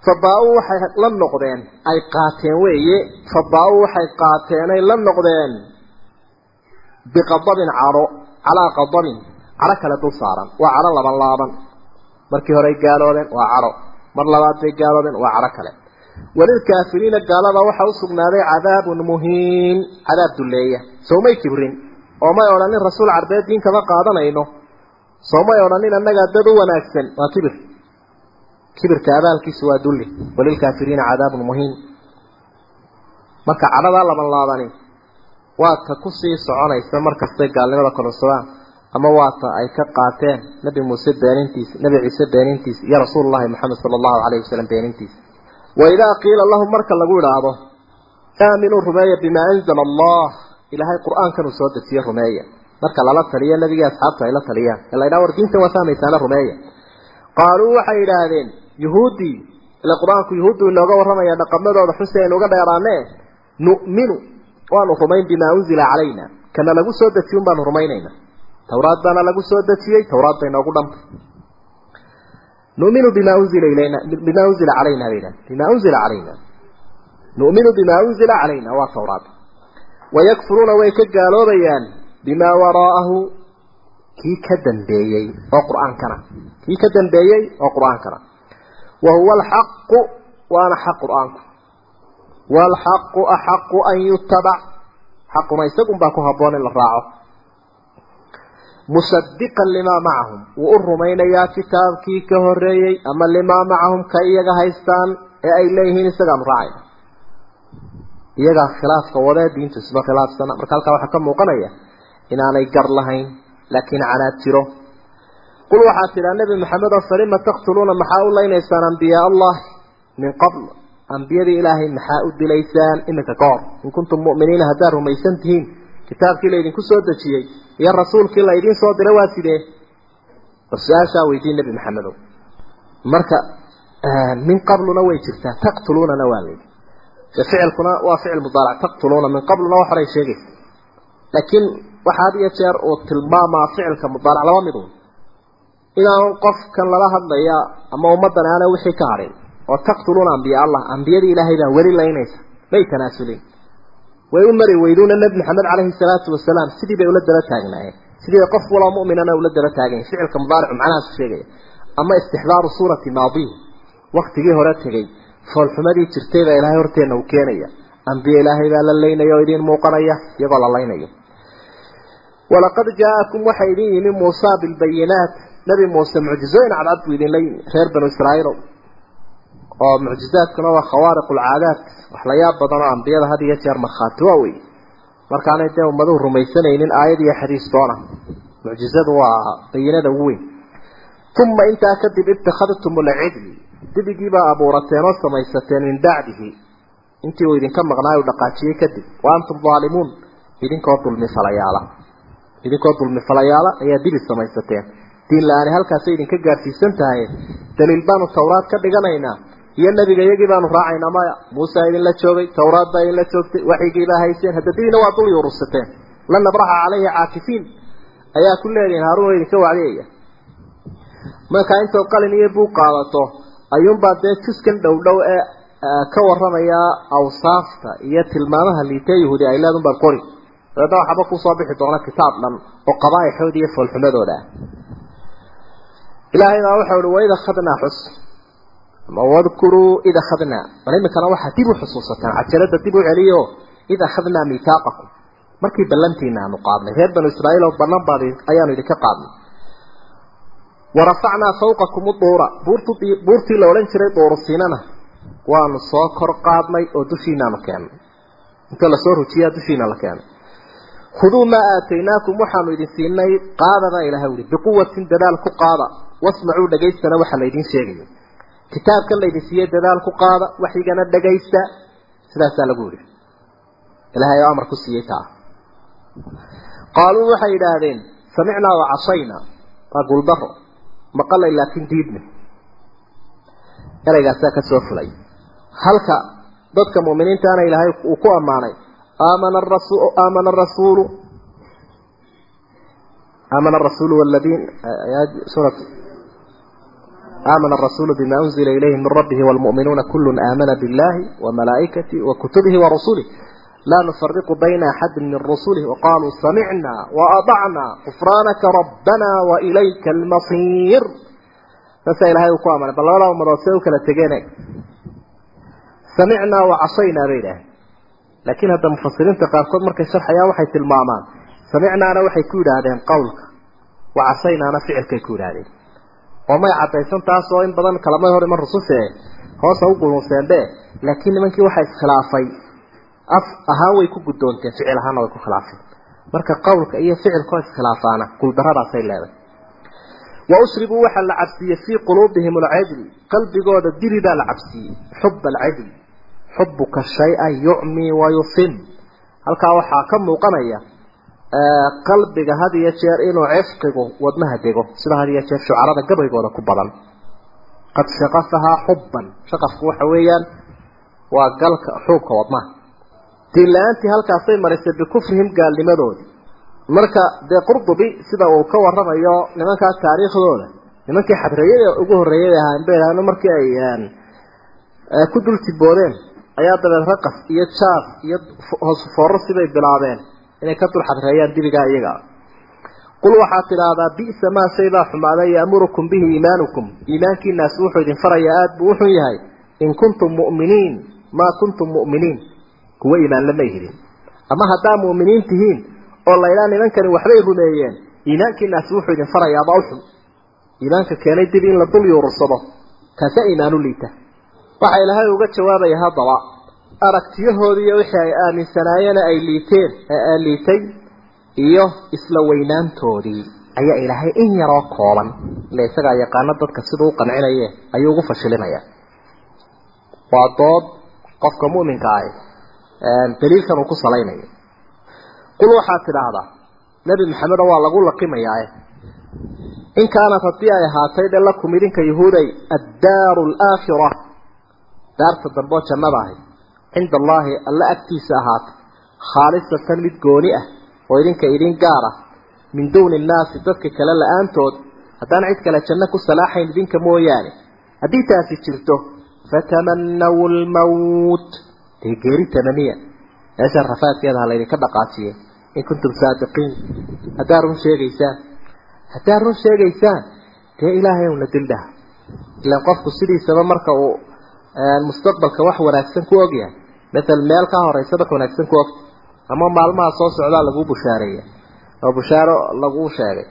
fabaa-u waxay la noqdeen. Ay qaateen weeye. Fabaa-u waxay qaateenay la noqdeen. Biqadabin cadho calaa qadabin. Cadho kale dul saaran. Waa cadho laban laaban markii horey gaaloobeen waa cadho mar labaad bay gaaloobeen waa cadho kale. Walilkaafiriina gaalada waxaa u sugnaaday cadaabun muhiin cadaab dulleeya. Soomay kibrin. Oo may odhanin rasuul carbeed diin kama qaadanayno. Soomay odhanin annagaa dad u wanaagsan. Waa kibir kibirka abaalkiisu waa dulli walilkaafiriina cadaabun muhiin marka cadhadaa laban laabani waa ta ku sii soconaysa markastay gaalnimada kororsadaan ama waata ay ka qaateen nebi muuse beenintiisa nebi ciise beenintiisa iyo rasuulullahi moxamed sala allahu calayhi wasalam beenintiisa waidaa qiila lahum marka lagu idhaahdo aaminuu rumeeya bimaa anzala allah ilaahay qur'aankan uu soo dejiye rumeeya. Marka lala taliyo nebigii asxaabtu ay la taliyaan. Ee la ydhaha war diintan waa fahmaysaana rumeeya. Qaaluu waxay yidhaahdeen yuhuuddii ile qur'aanku yuhuuddu inooga warramaya dhaqamadooda xuseen uga dheeraanee nu'minu waanu rumayn bimaa unzila calayna. Kana lagu soo dejiyey un baanu rumaynayna. Towraad baana lagu soo dejiyey towraad bay noogu dhantay nu'minu bimaa unzila ilayna bimaa unzila calayna bay idhaha bimaa unzila calayna. Nu'minu bimaa unzila calayna waa towraad wayakfuruuna way ka gaaloobayaan bimaa waraa'ahu kii ka dambeeyey oo qur'aankana kii ka dambeeyey oo qur'aankana وهو الحق وأنا حق قرآن والحق أحق أن يتبع حق ما يستقم باكو هبون الراعه مصدقا لما معهم وأرمين يا كتاب كي كهريي أما لما معهم كي هايستان أي ليهين استقام راعي iyagaa khilaafka wada diintu isba khilaafsana marka halkaa waxaa ka muuqanaya inaanay gar lahayn laakiin canaad jiro qul waxaad tidhaa nebi maxamed oo falima taqtuluuna maxaa u leynaysaan ambiyaa allah min qabl ambiyadii ilaahay maxaa u dilaysaan iminka ka hor in kuntum mu'miniina haddaad rumaysan tihiin kitaabkii laydinku soo dejiyey iyo rasuulkii la idiin soo diray waa sidee war su'aashaa weydiin nebi maxamedow marka min qabluna way jirtaa taqtuluunana waa layidhi ficilkuna waa ficil mudaarac taqtuluuna min qabluna wax horay sheegaysa laakiin waxaa had iyo jeer uu tilmaamaa ficilka mudaarac laba mid un inaan qofkan lala hadlaya ama ummaddan aana wixii ka hadhin oo taqtuluuna ambiya allah ambiyadii ilaahay baa weli laynaysa may tanaasulin way u mari weyduuna nebi maxamed calayhi salaatu wasalaam sidii bay ula daba taagnaayeen. Sidii qof waloo mu'minana ula daba taagayen ficilka mudaaricu macnahaas sheegaya ama istixdaaru suurati maadihi waktigii hore tegey foolxumadii jirtay baa ilaahay horteenna uu keenaya. Ambiye ilaahay baa la laynaya oo idiin muuqanaya iyagoo la laynayo. Walaqad jaa-akum waxaa idin yimi muusa bilbayinaat nabi muuse mucjizooyin cadcad buu idinla reer banu israa'iil oo mucjizaadkuna waa khawaariq ulcaadaat wax la yaab badan oo ambiyada had iyo jeer markhaati waa wey markaanay dee ummaduhu rumaysanaynin aayad iyo xadiis doona mucjizadu waa bayinada ugu weyn. Uma intaa kadib ittakhadtum alcijli dibigiibaa abuurateen oo samaysateen min bacdihi intii uu idinka maqnaayo u dhaqaajiyey kadib wa antum daalimuun idinkoo dulmi falayaala. Idinkoo dulmi falayaala ayaa dibi samaysateen diin la'aani halkaasay idinka gaadhsiisan tahay daliil baanu tawraad ka dhiganaynaa. Iyo nebiga iyagii baanu raacaynaa maya muuse idinla joogay tawraad baa idinla joogtay waxyigiibaa hayseen hadda dibina waa dul yuurursateen lan nabraxa calayhi caakifiin ayaa ku leedihin haaruun idinka wacdiyaya. Markaa intood qalin iyo buu qaadato ayuunbaa dee juskan dhow ee ka waramaya awsaafta iyo tilmaamaha liitee yahuudi ay leedun baad qori. Dabeedna waxaba ku soo bixi doona kitaab dhan oo qabaaixooda iyo foolxumadooda. ah ilaahay baa waxau uhi waid akhadnaa xus. Ama wadkuruu id akhadnaa bal iminkana waxaa dib u xusuusataan cajalada dib u celiyo id akhadnaa miitaaqakum markii ballantiina aanu qaadnay reer banu israa'iil oo ballan baad ayaanu idinka qaadnay. Warafacnaa fawqakum uduura. Buurtu buurtii la odhan jiray duurusiinana waanu soo kor qaadnay oo dushiinaanu keennay inta la soo rujiyaa dushiina la keenay. Khuduu maa aataynaakum waxaanu idin siinay qaadabaa ilahay uhi biquwatin dadaal ku qaada wasmacuu dhagaystana waxa laydin sheegayo. Kitaabkan laydin siiyey dadaal ku qaada waxyigana dhagaysta sidaasaa lagu yidhi. Ilahay oo amar ku siiyey taa. Qaaluu waxay yidhaahdeen samicnaa wa casayna waa guldaro maqalay laakiin diidna eraygaasaa ka soo fulay. Halka dadka mu'miniintaana ilaahay uu ku ammaanay aamana arasu aamana arasuulu aamana arasuulu waladiin suura آمن الرسول بما أنزل إليه من ربه والمؤمنون كل آمن بالله وملائكته وكتبه ورسوله لا نفرق بين أحد من رسله وقالوا سمعنا وأطعنا غفرانك ربنا وإليك المصير فسأل هذا القوام بل ولا مرسلك لتجينك سمعنا وعصينا بينه laakiin hadda mufasiriinta qaarkood markay sharxayaan waxay tilmaamaan samicnaana waxay ku yidhaahdeen qowlka wa casaynaana ficilkay ku yidhaahdeen oo may caddaysan taas oo in badan kalamay hor iman rusushe hoosa u qunuunseenbe laakiin nimankii waxaa iskhilaafay af ahaan way ku guddoonteen ficil ahaanna way ku khilaafeen. Marka qowlka iyo ficilkoo iskhilaafaana guuldaradaasay leedahay. Wa ushribuu waxaa la cabsiiyey fii quluubihim alcajli qalbigooda dili baa la cabsiiyey xuba alcajli xubuka shay-an yucmi wa yusim halkaa waxaa ka muuqanaya qalbiga had iyo jeer inuu cifqigu wadnaha dego sida had iyo jeer shucarada gabaygooda ku badan. Qad shaqafahaa xubban shaqafku waxa weeyaan waa galka xuubka wadnaha. Diinla-aantii halkaasay marisay bikufrihim gaalnimadoodii. Marka dee qurdubi sida uu ka waramayo nimankaas taariikhdooda nimankii xadreeyada ugu horreeyay ahaan bay markii ay ku dul tiboodeen ayaa dabeed raqas iyo jaas iyo hoosfoorasi bay bilaabeen inay ka dul xadreeyaan dibigaa iyaga. Qul waxaad tidhaahdaa bi'sa maa shay baa xumaaday ya'murukum bihi iimaanukum iimaankiinaasi wuxuu idin farayaa aada buu uxun yahay in kuntum mu'miniin maa kuntum mu'miniin. Kuwa iimaan lama ihidin ama haddaa mu'miniin tihiin oo laydhaa nimankani waxbay rumeeyeen iimaankiinaasi wuxuu idin farayaaba uxun iimaanka keenay dib in la dul yuurursado kaasa iimaanu liita. Waxa ilaahay uga jawaabaya haddaba aragtiyahoodii iyo wixii ay aaminsanaayeen ay liiteen ee liitay iyo isla weynaantoodii. Ayaa ilaahay in yaroo kooban. Ile isagaa yaqaano dadka siduu u qancinaye ayuu ugu fashilinaya. Waa dood qofka mu'minka ahi daliilkan uu ku salaynayo. Qul waxaad tidhaahdaa nebi maxamedo waa lagu laqimayaae in kaanat haddii ay ahaatay dhe lakum idinka yahuuday addaaru alaakhira daarta dambe oo jannada ahay cinda allaahi alla agtiisa ahaatay khaalisatan mid gooni ah oo idinka idin gaar ah. Min duuni innaasi dadka kale la'aantood haddaan cid kale janno ku salaaxayn idinka mooyaane. Haddii taasi jirto fatamanaw lmawt. Dee geeri tamaniya meesha rafaadkeeda ha laydinka dhaqaajiye in kuntum saadiqiin. Haddaa run sheegaysaan. Haddaa run sheegaysaan dee ilaahay una dildhaha ilaan qofku sidiisaba marka uu mustaqbalka wax wanaagsan ku ogyahay matal meel ka horeysa wax wanaagsan ku ogta ama maalmaha soo socdaa lagu bushaareeya oo bushaaro lagu sheegay.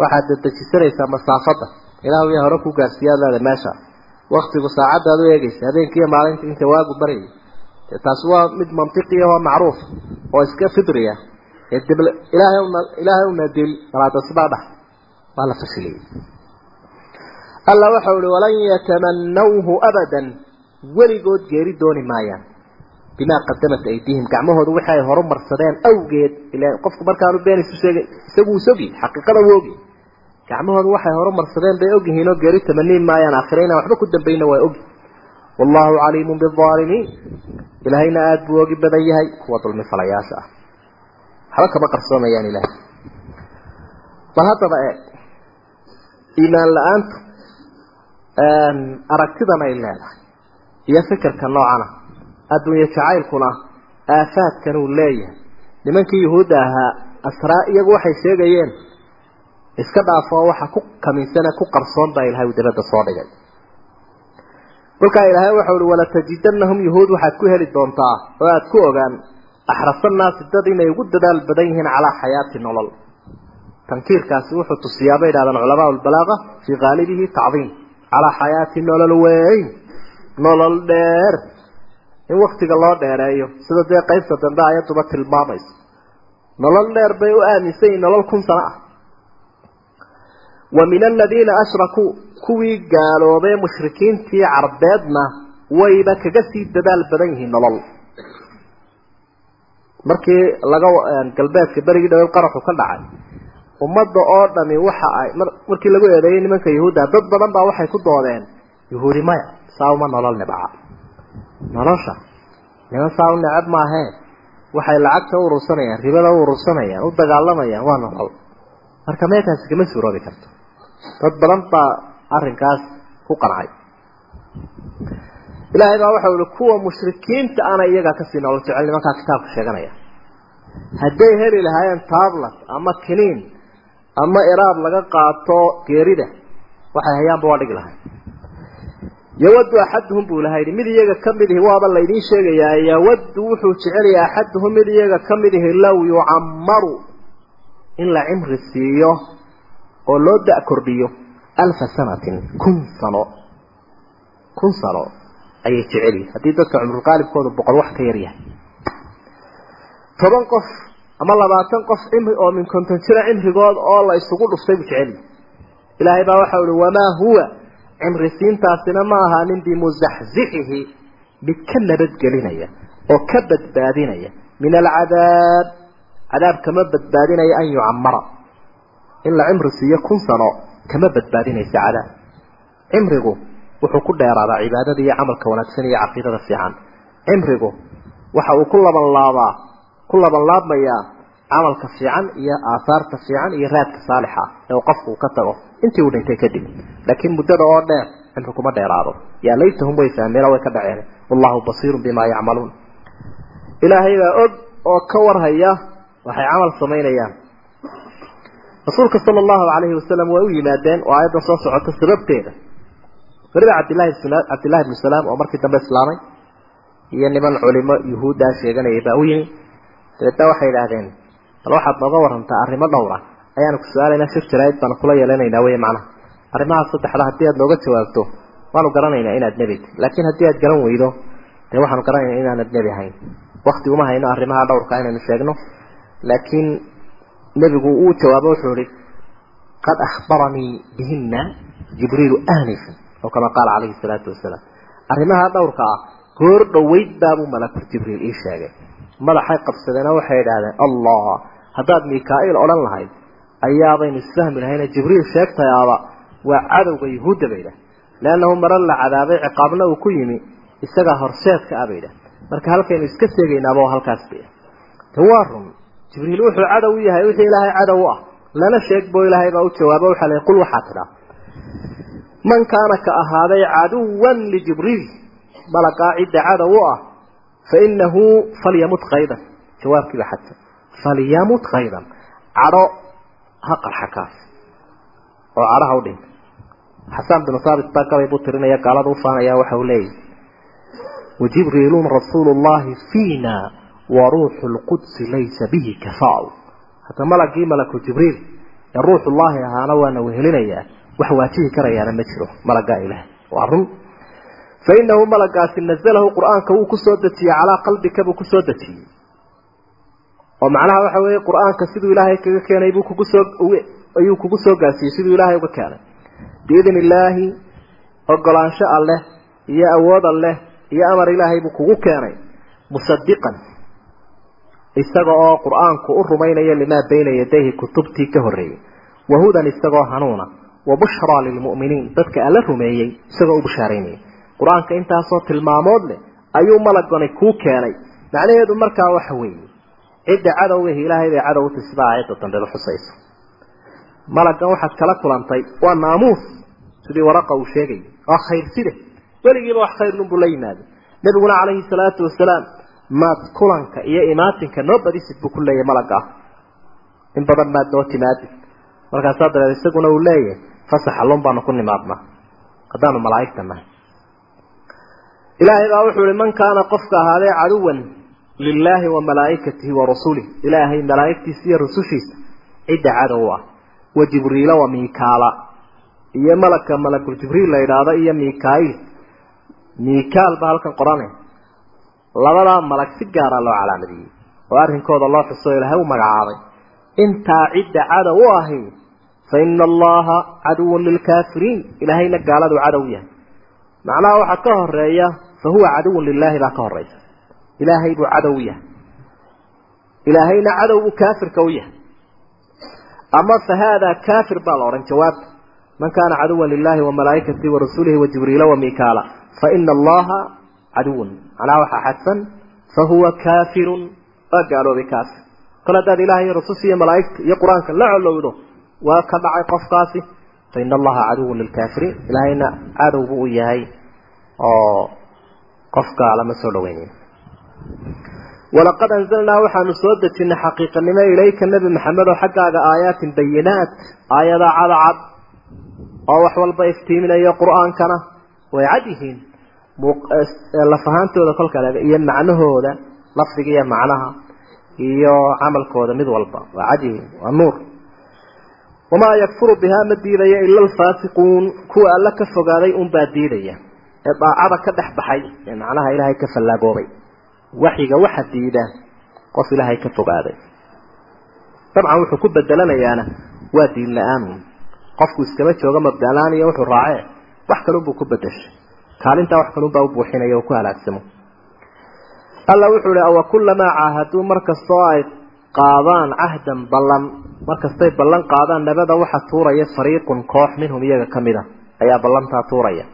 Waxaad dedejisanaysaa masaafada. Ilaahu yaa hore ku gaarsiiyaad leeda meesha. Waktigu saacadaad u eegaysa. Habeenkiiyo maalinta inta waagu baryay taasi waa mid mantiqiya oo macruuf oo iska fidriya ee dib ilaahay una dil salaada subax dhax waa la fashiliyay alla waxa uu walan yatamannawhu abadan. Weligood geeri dooni maayaan bimaa qadamat aydihim gacmahooda wixii ay horumarsadeen awgeed. Ilaa qofku markaanu been isu sheegay isagu usogi xaqiiqada u ogi gacmahooda waxay horumarsadeen bay ogyihiin oo geeri tamaniin maayaan aakhira inaan waxba ku dambayna waa ogi. Wallahu caliimun biaalimiin ilaahayna aada buu ogi badan yahay. Kuwa dulmi falayaasha ah. Waxba kama qarsoomayaan ilaahay. Bal haddaba eeg iimaan la'aantu aragtidan ay leedahay iyo fikirka noocana adduunye jacaylkuna aafaadkan uu leeyahay. Nimankii yuhuudda ahaa asraa iyagu waxay sheegayeen iska dhaafoo waxa ku kaminsane ku qarsoon baa ilahay uu dabadda soo dhigay. Kolkaa ilaahay waxau uhi walatajidanahum yuhuud waxaad ku heli doontaa oo aada ku ogaan axrasa naasi dad inay ugu dadaal badan yihiin calaa xayaati nolol. Tankiirkaasi wuxuu tusiyaa bay idhahdeen culamaa lbalaaqa fii qaalibihi tacdiim. Calaa xayaati nolol weyn nolol dheer in waktiga loo dheereeyo sida dee qaybta dambe ayaduba tilmaamayso. Nolol dheer bay u aaminsan yihiin nolol kun sano ah. Wa min aladiina ashrakuu kuwii gaaloobay mushrikiintii carbeedna wayba kaga sii dadaal badan yihiin nolol. Markii laga galbeedka berigii dhaweed qaraxu ka dhacay ummadda oo dhami waxa ay markii lagu eedeeyey nimanka yahuudda dad badan baa waxay ku doodeen yahuudi maya saa uma nolol nibca nolosha. Niman saa u necab maahee waxay lacagta u urursanayaan ribada u urursanayaan u dagaalamayaan waa nolol marka meelkaasi kama suuroobi karto. Dad badan baa arrinkaas ku qancay ilaahay baa waxau ihi kuwa mushrikiinta ana iyagaa ka sii nolol jecel nimankaa kitaabka sheeganaya. Hadday heli lahaayeen tablet ama kiniin ama iraab laga qaato geerida waxay hayaanba waa dhigi lahay yawadu axaduhum buu ilaha yidhi mid iyaga ka mid waaba laydiin sheegayaa yawadu wuxuu jecelaya axaduhum mid iyaga ka mid ihi low yucammaru in la cimri siiyo oo loo da- kordhiyo alfa sanatin kun sano. Kun sano ayay jecelihin haddii dadka cumrulqaalibkooda boqol wax ka yar yahay. Toban qof ama labaatan qof cimri oo min konton jira cimrigood oo la isugu dhuftay buu jecelihi ilaahay baa waxau ihi wamaa huwa cimrisiintaasina ma ahaanin bimuzaxzixihi mid ka nabadgelinaya oo ka badbaadinaya. Min alcadaab cadaab kama badbaadinaya an yucamara in la cimri siiyo kun sano kama badbaadinaysa cadaab. Cimrigu wuxuu ku dheeraadaa cibaadada iyo camalka wanaagsan iyo caqiidada fiican. Cimrigu waxa uu ku laban laabaa ku laban laabmayaa camalka fiican iyo aahaarta fiican iyo raadka saalixa ee uu qofku ka tago intii uu dhintay kadib. Laakiin muddada oo dheer cimri kuma dheeraado. Yaa laytahum way fahmeen way ka dhaceen. Wallahu basiirun bimaa yacmaluun. Ilaahay baa og oo ka warhaya waxay camal samaynayaan. Rasuulka sala allahu calayhi wasalam way u yimaadeen oo aayaddan soo socota sababteeda. Weliba cabdillahi cabdillahi ibnu salaam oo markii dambe islaamay iyo niman culimo yuhuuddaa sheeganayay baa u yimi. Dabeedna waxay idhaahdeen bal waxaad nooga warantaa arrimo dhowra ayaanu ku su'aalaynaa shir jaraa'id baanu kula yeelanaynaa wey macnaha. Arrimaha saddexda haddii aad nooga jawaabto waanu garanaynaa inaad nebi. Tahy laakiin haddii aad garan weydo dee waxaanu garanaynaa inaanad nebi ahayn. Wakti uma hayno arrimaha dhowrka inaynu sheegno. Laakiin nebigu uu jawaabo wuxuu ihi qad akhbaranii bihina jibriilu aanifan oo kama qaala calayhi salaatu wasalaam. Arrimaha dhowrka ah goor dhoweyd baabuu malakul jibriil ii sheegay. Madaxay qabsadeenoo waxay idhaahdeen allah haddaad mika-iil odhan lahayd ayaabaynu isfahmi lahayne jibriil sheegtayaaba waa cadowga yuhuudda bay idhah leannahu mara la cadaabay ciqaabna uu ku yimi isagaa horseedka ah bay idhah marka halkaynu iska seegaynaaba oo halkaas bay de waa run jibriil wuxuu cadow u yahay wixii ilaahay cadow u ah lana sheeg boo ilaahay baa u jawaabo waxaa la qul waxaa tidhaa man kaana ka ahaaday caduwan lijibriil malagaa cidda cadow u ah fainahu falyamut kaydan jawaabkiiba xadsa falyamut kaydan cadho ha qarxa kaas oo cadhaha u dhinta xasaan binu saabit baa gabay buu tirinaya gaalada ufaanaya waxa uu leeyahy wajibriilun rasuulu llahi fiina wa ruuxu lqudsi laysa bihi kafaau hata malagii malaku jibriil ee ruuxullaahi ahaana waana wehelinayaa wax waajihi karayaana ma jiro malagaa ilaah waa run fa malagaasi nazalahu qur'aanka wuu ku soo dejiyey calaa qalbika buu ku soo dejiyey oo macnaha waxa weeye qur'aanka siduu ilaahay kaga keenay buu kugu soo ayuu kugu soo gaarsiiyey siduu ilaahay uga keenay. Biidni illaahi ogolaansho alleh iyo awood alleh iyo amar ilaahay buu kugu keenay musadiqan isaga oo qur'aanku u rumaynaya limaa bayna yadayhi kutubtii ka horreeyey wahudan isagoo hanuuna. Wa bushraa lilmu'miniin. Dadka alla rumeeyey isagoo u bushaaraynaya qur'aanka intaasoo tilmaamood leh ayuu malagani kuu keenay. Macnaheedu markaa waxa weeye cidda cadowgahi ilaahay bay cadow uti sida aayadda dambeba xusayso. Malagan waxaad kala kulantay waa naamuus sidii waraqa uu sheegayay waa khayrside weligiiba wax khayrnunbuu la yimaaday. Nebiguna calayhi salaatu wasalaam maad kulanka iyo imaatinka noo badisid buu ku leeyahay malaga. Ah in badan maad noo timaadid. Markaasaa dabeed isaguna uu leeyahay fasax allun baanu ku nimaadnaa. Haddaanu malaa'igta nahay. Ilaahay baa wuxuu ihi man kaana qofka ahaadee caduwan lilaahi wa malaa'ikatihi wa rasulih ilaahay malaa'igtiisa iyo rusushiisa cidda cadow ah wa jibriila wa miikaala iyo malagka malakul jibriil la yidhaahdo iyo miikail miikaal ba halkan qorane labadaa malag si gaara loo calaamadiyey oo arrinkooda loo xuso ilaahay u magacaabay intaa cidda cadow u ahi fa ina allaha caduwun lilkaafiriin ilaahayna gaaladu cadow yahay macnaha waxaa ka horreeya fa huwa caduwun lilaahi baa ka horeysa ilaahay buu cadow u yahay. Ilaahayna cadow buu kaafirka u yahay. Ama fa haadaa kaafir baa la odhan jawaabta man kaana caduwan lilahi wa malaa'ikatihi wa rasulihi wa jibriila wa miikaala fa ina allaha caduwun macnaha waxaa xadfan fa huwa kaafirun. Waa gaaloobay kaafir. Kale haddaad ilahay iyo rasusha iyo malaa'igta iyo qur'aanka la colowdo waa ka dhacay qofkaasi. Fa ina allaha caduwun lilkaafiriin. Ilaahayna cadow buu u yahay oo qofka lama soo dhaweynayo walaqad anzalnaa waxaanu soo dejinay xaqiiqanimo ilayka nebi maxamed oo xaggaaga aayaatin bayinaat aayada cadcad oo wax walba iftiiminayo qur'aankana way cad yihiin lafahaantooda kolka iyo macnahooda lafdiga iyo macnaha iyo camalkooda mid walba waa cad yihiin waa nuur wamaa yakfuru bihaa ma diidaya ila alfaasiquun kuwa alla ka fogaaday unbaa diidaya ee daacada ka dhex baxay ee macnaha ilaahay ka fallaagoobay waxyiga waxa diida qof ilaahay ka fogaaday dabcan wuxuu ku bedelanayaana waa diin la'aan qofku iskama jooga mabdalaan iyo wuxuu raacee. Wax kalunbuu ku bedeshay kaalintaa wax kalunbaa u buuxinaya oo ku halaagsamo. Alla wuxuu ihi awa kullamaa caahaduu markastoo ay qaadaan cahdan ballan markastay ballan qaadaan nabada waxa tuuraya fariiqun koox minhum iyaga ka mid a ayaa ballantaa tuuraya.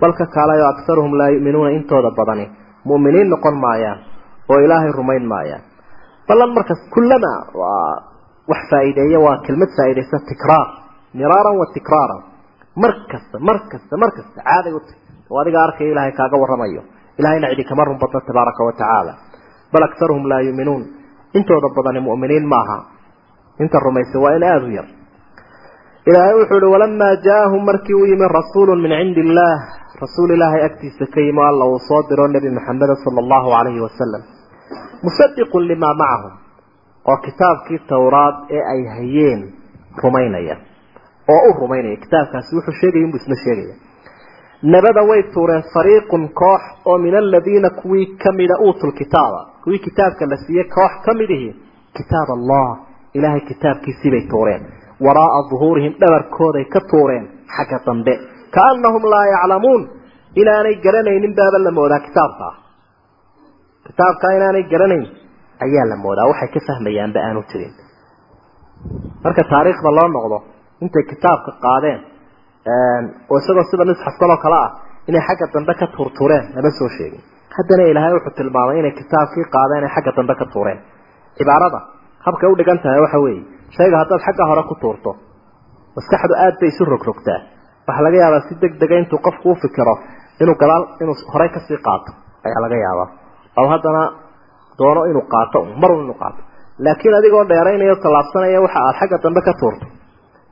Bal ka aktaruhum laa yu'minuuna intooda badani. Mu'miniin noqon maayaan oo ilaahay rumayn maayaan ballan markas kullama waa wax faa'iideeya waa kelmad faa'iidaysa tikraar. Miraaran wa tikraaran. Mar kasta mar kasta mar kasta caaday u tahy oo adiga arkaya ilaahay kaaga warramayo. Ilahayna cidi kama run badna tabaaraka wa tacaala. Bal aktaruhum laa yu'minuun. Intooda badani mu'miniin maaha. Inta rumaysa waa in aada u yar. Ilaahay wuxuu ihi walamaa jaaahum markii u yimi rasuulu min cindi illaah rasuul ilaahay agtiisa ka yimo alla uu soo diro nebi maxameda sala allahu calayhi wasalam musadiqun limaa macahum oo kitaabkii towraad ee ay hayeen rumaynaya. Oo u rumaynaya. Kitaabkaasi wuxuu sheegaya inbuu isna sheegaya. Nabada way tuureen fariiqun koox oo min aladiina kuwii kamida uutul kitaaba. Kuwii kitaabka la siiyey koox ka ihi kitaab allah. Ilaahay kitaabkiisii bay tuureen. Waraaa duhuurihim dhabarkooday ka tuureen xagga dambe. Kaanahum laa yaclamuun. Inaanay garanaynin baaba la moodaa kitaabka. ah kitaabkaa inaanay garanayn ayaa la moodaa. Waxay ka fahmayaanba aanu jirin marka taariikhda loo noqdo intay kitaabka qaadeen oo isagoo sida misxafkan oo kale ah inay xagga dambe ka tuurtuureen lama soo sheegin. Haddana ilaahay wuxuu tilmaamay inay kitaabkii qaadeen ay xagga dambe ka tuureen. Cibaarada habkay u dhigan tahay waxa weeye shayga haddaad xagga hore ku tuurto maskaxdu aad bay isu rogrogtaa waxaa laga yaabaa si deg dega intuu qofku u fikiro inuu gadaal inuu horey ka sii qaato ayaa laga yaabaa oo haddana doono inuu qaato marun inuu qaato. Laakiin adigoo dheeraynaya tallaabsanaya waxa aad xagga dambe ka tuurto.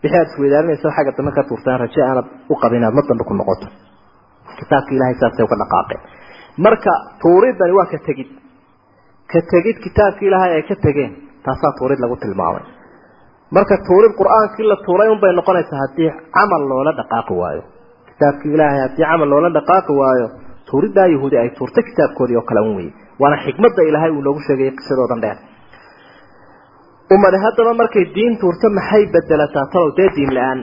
Wixii aad isweydaarinaysa xagga dambe ka tuurtaan raje aanad u qabin aad mar dambe ku noqoto. Kitaabka ilahay saasay uga dhaqaaqeen marka tuuridani waa ka tegid. Ka tegid kitaabkii ilaahay ay ka tegeen taasaa tuurid lagu tilmaamay. Marka tuurid qur'aankii la tuuray unbay noqonaysaa haddii camal loola dhaqaaqi waayo. Kitaabkii ilaahay haddii camal loola dhaqaaqi waayo tuuriddaa yahuudi ay tuurtay kitaabkoodii oo kale un weye waana xikmadda ilaahay uu noogu sheegayay qisadoodan dheer. Ummadi haddaba markay diin tuurto maxay bedelataa? Talow dee diin la'aan.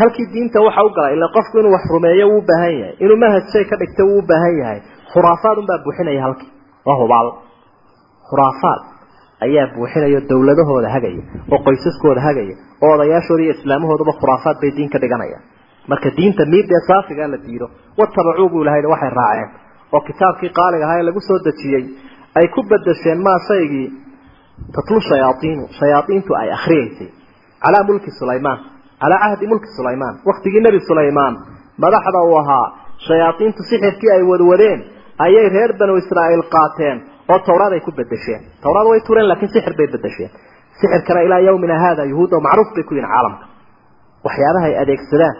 Halkii diinta waxa u galay ila qofku inuu wax rumeeyo wuu baahan yahay. Inuu manhaj shay ka dhigto wuu baahan yahay. Khuraafaad unbaa buuxinaya halkii. Waa hubaal. Khuraafaad ayaa buuxinaya dawladahooda hagaya oo qoysaskooda hagaya oo odayaashooda iyo islaamahooduba khuraafaad bay diin ka dhiganayaan marka diinta miidee saafigaa la diido watabacuu buu ilahay waxay raaceen. Oo kitaabkii qaaliga ahaa ee lagu soo dejiyey ay ku bedesheen maa shaygii tatlu shayaaiinu shayaaiintu ay akhriyeysay. Calaa mulki sulaymaan calaa cahdi mulki sulaymaan waktigii nebi sulaymaan madaxda uu ahaa shayaaiintu sixirkii ay wadwadeen ayay reer banu israa'iil qaateen oo tawraad ay ku bedesheen tawraad way tureen laakiin sixir bay bedesheen sixirkana ilaa yawmina haada yuhuudda macruuf bay ku yihiin caalamka. Waxyaabaha ay adeegsadaan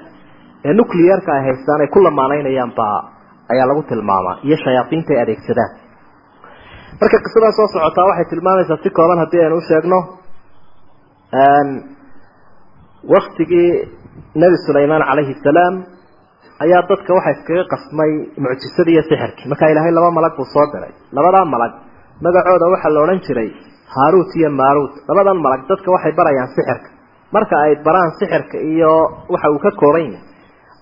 ee nuclearka ay haystaan ay ku lamaanaynayaan baa ayaa lagu tilmaamaa iyo shayaaiinta ay adeegsadaan. Marka qisadaa soo socotaa waxay tilmaamaysaa si kooban haddii aynu usheegno waktigii nebi sulaymaan calayhi salaam ayaa dadka waxa iskaga qasmay mucjisadii iyo sixirkii. Markaa ilaahay laba malag buu soo diray labadaa malag. Magacooda waxaa la odhan jiray haaruut iyo maaruut. Labadan malag dadka waxay barayaan sixirka. Marka ay baraan sixirka iyo waxa uu ka kooban yahay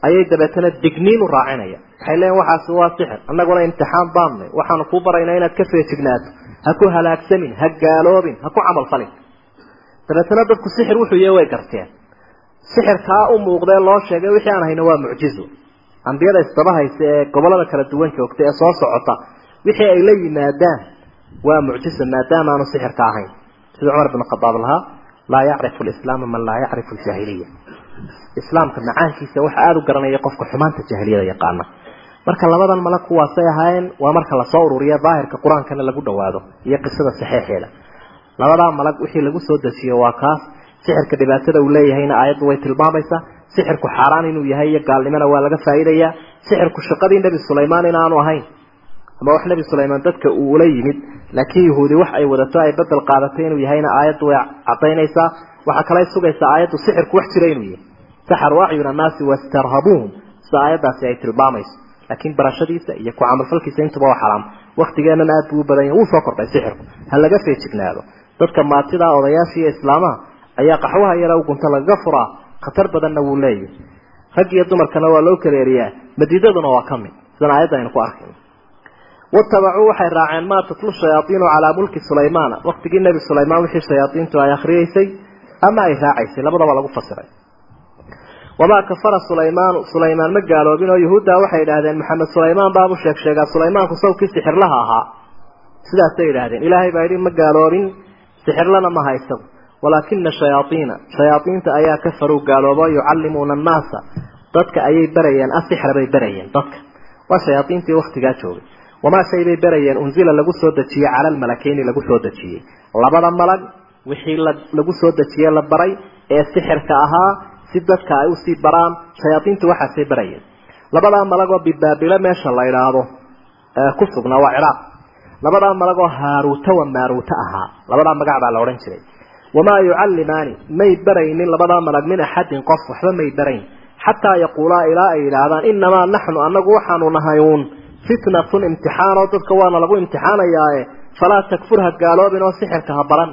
ayay dabeetana digniin u raacinaya. Waxay leeyiin waxaasi waa sixir. Annaguna imtixaan baadnay waxaanu kuu baraynaa inaad ka feejignaato. Ha ku halaagsamin ha gaaloobin ha ku camal falin. Dabeetana dadku sixir wuxuu yahay way garteen. Sixirkaa u muuqdee loo sheegay wixii aan hayno waa mucjizo ambiyada isdaba haysa ee gobollada kala duwan joogta ee soo socota wixii ay la yimaadaan waa mucjizo maadaama aanu sixirka ahayn. Sida cumar bin khadaab lahaa laa yacrifu lislaama man laa yacrifu ljaahiliya islaamka macaankiisa waxa aada u garanaya qofka xumaanta jaahiliyada yaqaana marka labadan malag kuwaasay ahaayeen waa marka la soo ururiya daahirka qur'aankana lagu dhawaado iyo qisada saxiixeeda. Labadaa malag wixii lagu soo dejiyo waa kaas sixirka dhibaatada uu leeyahayna aayaddu way tilmaamaysaa sixirku xaaraan inuu yahay iyo gaalnimona waa laga faa'iidayaa sixirku shaqadii nebi sulaymaan inaanu ahayn. Ama wax nebi sulaymaan dadka uu ula yimid laakiin yahuudi wax ay wadato ay bedel qaadatay inuu yahayna aayaddu way cadaynaysaa waxaa kale sugaysaa aayaddu sixirku wax jira inuu yahay. Saxaruu acyuna annaasi wastarhabuuhum. Sida aayaddaasi ay tilmaamayso. Laakiin barashadiisa iyo ku camalfalkiisa intuba waa xaraam. Waktigeennan aad buu u badan yahay. Wuu soo kordhay sixirku ha laga feejignaado. Dadka maatida odayaasha iyo islaamaha ayaa qaxwaha yara u gunta lagaga furaa. Khatar badanna wuu leeyahay. Rag dumarkana waa loo kala eriyaa madiidaduna waa ka sidan aayadda aynu ku arkayno watabacuu waxay raaceen maa tatlu shayaaiinu calaa mulki sulaymaana. Waktigii nebi sulaymaan wixii shayaaiintu ay akhriyeysay ama ay raacaysay labadaba lagu fasiray. Wamaa kafara sulaymaanu sulaymaan ma gaaloobin oo yahuudda waxay idhaahdeen maxamed sulaymaan baabu sheeg sheegaa sulaymaanku sawkii sixirlaha ahaa. Sidaasay idhaahdeen ilaahay baa yidhi ma gaaloobin sixirlana ma haysago walaakina shayaaiina shayaaiinta ayaa kafaruu gaaloobo yucallimuuna annaasa dadka ayay barayeen asixra bay barayeen dadka. Waa shayaaiintii waktigaa joogay. Wamaa shay bay barayeen unzila lagu soo dejiyey cala almalakeyni lagu soo dejiyey. Labada malag wixii lagu soo dejiyey la baray ee sixirka ahaa si dadka ay u sii baraan shayaaiintu waxaasay barayeen. Labadaa malagoo bibaabilo meesha la idhaahdo ku sugnaa waa ciraaq. Labadaa malagoo haaruuta wa maaruuta ahaa. Labadaa magac baa la odhan jiray. Wamaa yucallimaani may baraynin labadaa malag min axadin qof waxba may barayn. Xataa yaquulaa ilaa ay yidhaahdaan inamaa naxnu anagu waxaanu nahay uun. Fitnatun imtixaanoo dadka waana lagu imtixaanayaae. Falaa takfur ha gaaloobin oo sixirka ha baran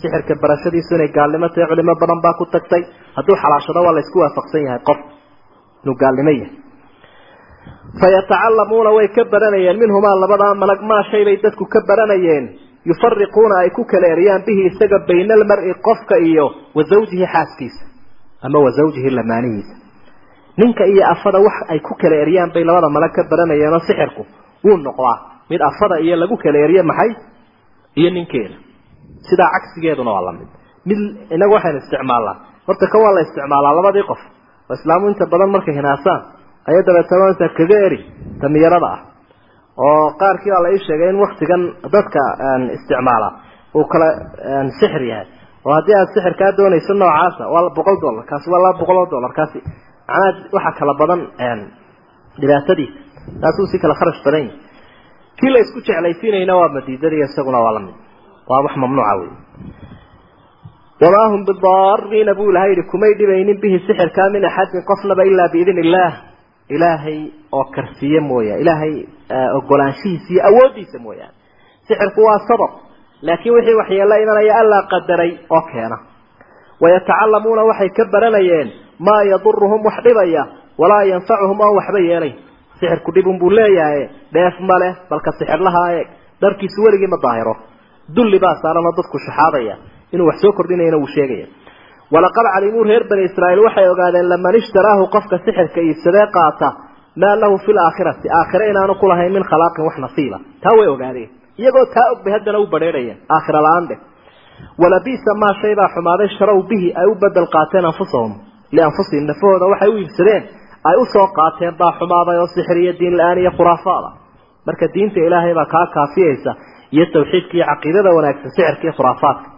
sixirka barashadiisu inay gaalnimo tahay culimo badan baa ku tagtay. Hadduu xalaashado waa laysku waafaqsan yahay qof inuu gaalnimo yahay. Fayatacalamuuna way ka baranayeen minhumaa labadaa malag maa shay bay dadku ka baranayeen. Yufariquuna ay ku kala eriyaan bihi isaga bayna almari qofka iyo wa zawjihi xaaskiisa ama wa zawjihi lamaanihiisa. Ninka iyo afada wax ay ku kala eriyaan bay labada malag ka baranayeenoo sixirku wuu noqdaa. Mid afada iyo lagu kala eriye maxay? Iyo ninkeeda sidaa cagsigeeduna waa la mid mid. Inagu waxaynu isticmaalnaa. Horta kan waa la isticmaalaa labadii qof. Oo islaamu inta badan markay hinaasaan ayay dabeetana kaga eri tamiyarada ah. Oo qaarkii baa la ii sheegay in waktigan dadka isticmaala uu kala sixir yahay. Oo haddii aad sixir kaa doonayso noocaasa waa boqol dollar kaasi waa laba boqol oo dollar kaasi macnaha waxaa kala badan dhibaatadiisa taasuu si kala kharash badan yahay. Kii la isku jeclaysiinayna waa madiidadiiyo isaguna waa la mid waa wax mamnuuca wey wamaa hum bidaariina buu ilahay yihi kumay dhibaynin bihi sixirkaa min axadin qofnaba ilaa biidn illaah ilaahay oo karsiye mooyaane ilaahay ogolaanshihiisa iyo awooddiisa mooyaane sixirku waa sabab laakiin wixii waxyeelo imanaya allaa qadaray oo keena. Wayatacalamuuna waxay ka baranayeen maa yaduruhum wax dhibaya walaa yanfacuhum oon waxba yeelayn. Sixirku dhibun buu leeyahay dheef ma leh balka sixirlaha eeg. Dharkiisu weligii ma daahiro dulli baa saaranoo dadku shaxaadaya inuu wax soo kordhinayana wuu sheegaya. Walaqad calimuu reer bani israa'iil waxay ogaadeen laman ishtaraahu qofka sixirka iibsadee qaata maa lahu fi laakhirati aakhire inaanu ku lahayn min khalaaqin wax nasiiba. Taa way ogaadeen. Iyagoo taa og bay haddana u badheerhayeen aakhira la'aan dheh walabisa maa shay baa xumaaday sharow bihi ay u bedel qaateen anfusahum lianfusihim nafahooda waxay u iibsadeen ay u soo qaateen baa xumaaday oo sixir iyo diin la'aan iyo khuraafaada. Marka diinta ilaahay baa kaa kaafiyeysa iyo tawxiidka iyo caqiidada wanaagsan sixirka iyo khuraafaadka.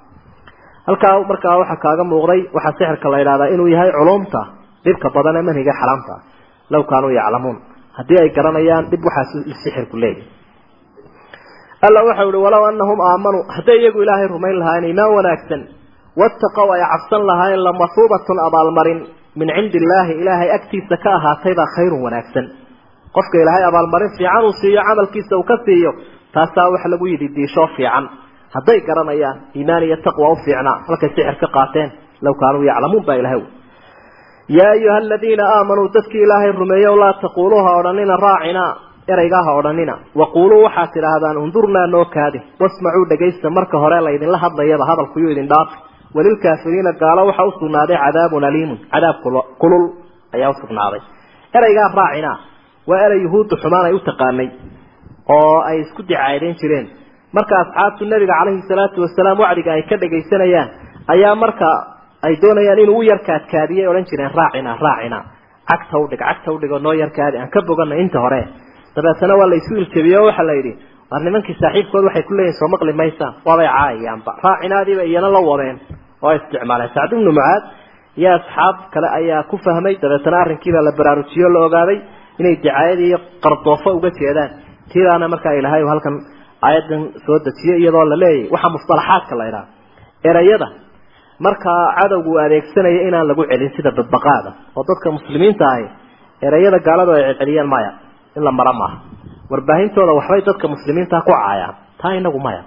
Halkaa markaa waxaa kaaga muuqday waxaa sixirka la idhahdaa inuu yahay culumta dhibka badan ee manhiga xaraamta law kaanuu yaclamuun. Haddii ay garanayaan dhib waxaas sixirku leeyahy alla waxau ihi walow anahum aamanuu hadday iyagu ilaahay rumayn lahaayeen iimaan wanaagsan wattaqow ay cabsan lahaayeen lamasuubatun abaalmarin min cindi illaahi ilaahay agtiisa ka ahaataybaa khayrun wanaagsan. Qofka ilaahay abaalmarin fiican uu siiyo camalkiisa uu ka siiyo taasaa wax lagu yidhi diishoo fiican. Hadday garanayaan iimaan iyo taqwa u fiicnaa halkay sixir ka qaateen law kaanuu yaclamuun baa ilahay yaa ayuha aladiina aamanuu dadkii ilaahay rumeeyow laa taquuluuha odhanina raacinaa ereygaha odhanina. Waquuluu waxaad tidhaahdaan undurnaa noo kaadi. Wasmacuu dhegaysta marka hore laydinla hadlayaba hadalkuyuu idin dhaafi. Walilkaafiriina gaalo waxa usugnaaday cadaabun aliimun cadaab kulul ayaa usugnaaday ereygaa raacinaa waa erey yuhuudda xumaan ay u taqaanay oo ay isku dicaadeyn jireen. Marka asxaabtu nabiga calayhi salaatu wasalaam wacdiga ay ka dhagaysanayaan ayaa marka ay doonayaan inuu u yarkaadkaadiyay odhan jireen raacina raacina. Cagta udhig cagta udhig oo noo yarkaadi aan ka bogana inta hore. Dabeetana waa la isu iljabiye oo waxaa la yidhi war nimankii saaxiibkood waxay ku leeyihiin soo maqli maysaan waabay caayayaanba raacinaadiiba iyana la wadeen. Oo isticmaaleen sacd ibnu mucaad iyo asxaab kale ayaa ku fahmay dabeetana arrinkiibaa la baraarujiye o la ogaaday inay dicaayadii qardoofo uga jeedaan tiidaana markaa ilahay halkan aayadan soo dejiye iyadoo la leeyahy waxaa mustalaxaadka la idhaha erayada markaa cadowgu uu adeegsanaya inaan lagu celin sida badbaqaada oo dadka muslimiinta ahi erayada gaaladu ay celceliyeen maya in la mara maaha. Warbaahintooda waxbay dadka muslimiintaha ku caayaan taa inagu maya.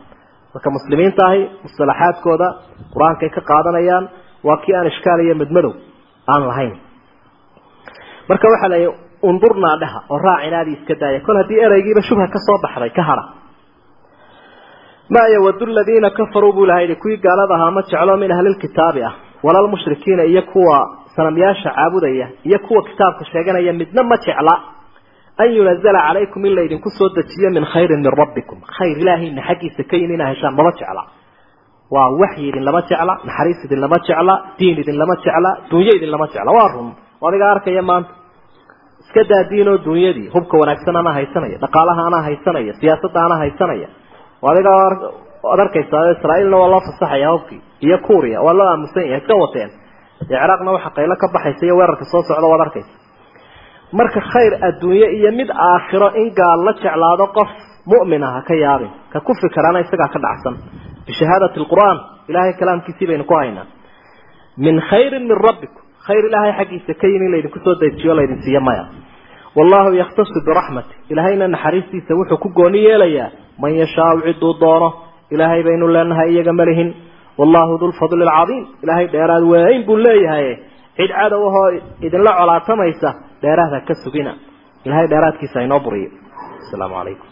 Dadka muslimiinta ahi mustalaxaadkooda qur'aankay ka qaadanayaan waa kii aan ishkaal iyo madmadow aan lahayn. Marka waxaa la undurnaa dhaha oo raacinaadii iska daaya kol haddii ereygiiba shubha ka soo baxday ka hadha maa yawadu ladiina kafaruu buu ilaha yidhi kuwii gaalada ahaa ma jeclo min ahlilkitaabi ah. Walalmushrikiina iyo kuwa sanamyaasha caabudaya iyo kuwa kitaabka sheeganaya midna ma jecla. An yunazala calaykum in laydinku soo dejiyo min khayrin min rabbikum. Khayr ilaahayna xaggiisa ka yimi inaa heshaan mama jecla. Waa waxyi idin lama jecla naxariis idin lama jecla diin idin lama jecla dunyo idin lama jecla. Waa run. Adiga arkaya maanta iska daa diinoo dunyadii hubka wanaagsan anaa haysanaya dhaqaalaha anaa haysanaya siyaasadda anaa haysanaya. Adiga ad arkaysaa israa'iilna waa loo fasaxaya hubkii iyo kuuriya waa loo aamusan yahay iska wateen. Dee ciraaqna waxa qaylo ka baxaysa iyo weerarka soo socda waad arkaysa. Marka khayr adduunye iyo mid aakhiro in gaal la jeclaado qof mu'min ah ka yaabin ka ku fikirana isagaa ka dhacsan. Bishahaadati alqur'aan ilahay kalaamkiisii baynu ku haynaa. Min khayrin min rabbikum khayr ilaahay xaggiisa ka yimi in laydinku soo dejiyo laydin siiyo maya. Wallahu yakhtasu biraxmati ilaahayna naxariistiisa wuxuu ku gooni yeelayaa man yashaau ciduu doono ilaahay baynu leenahay iyaga malihin wallahu dulfadli alcadiim ilaahay dheeraad weyn buu leeyahay. Cid cadow ahoo idinla colaatamaysa dheeraada ka sugina. Ilahay dheeraadkiisa inoo buriyo asalaamu calaykum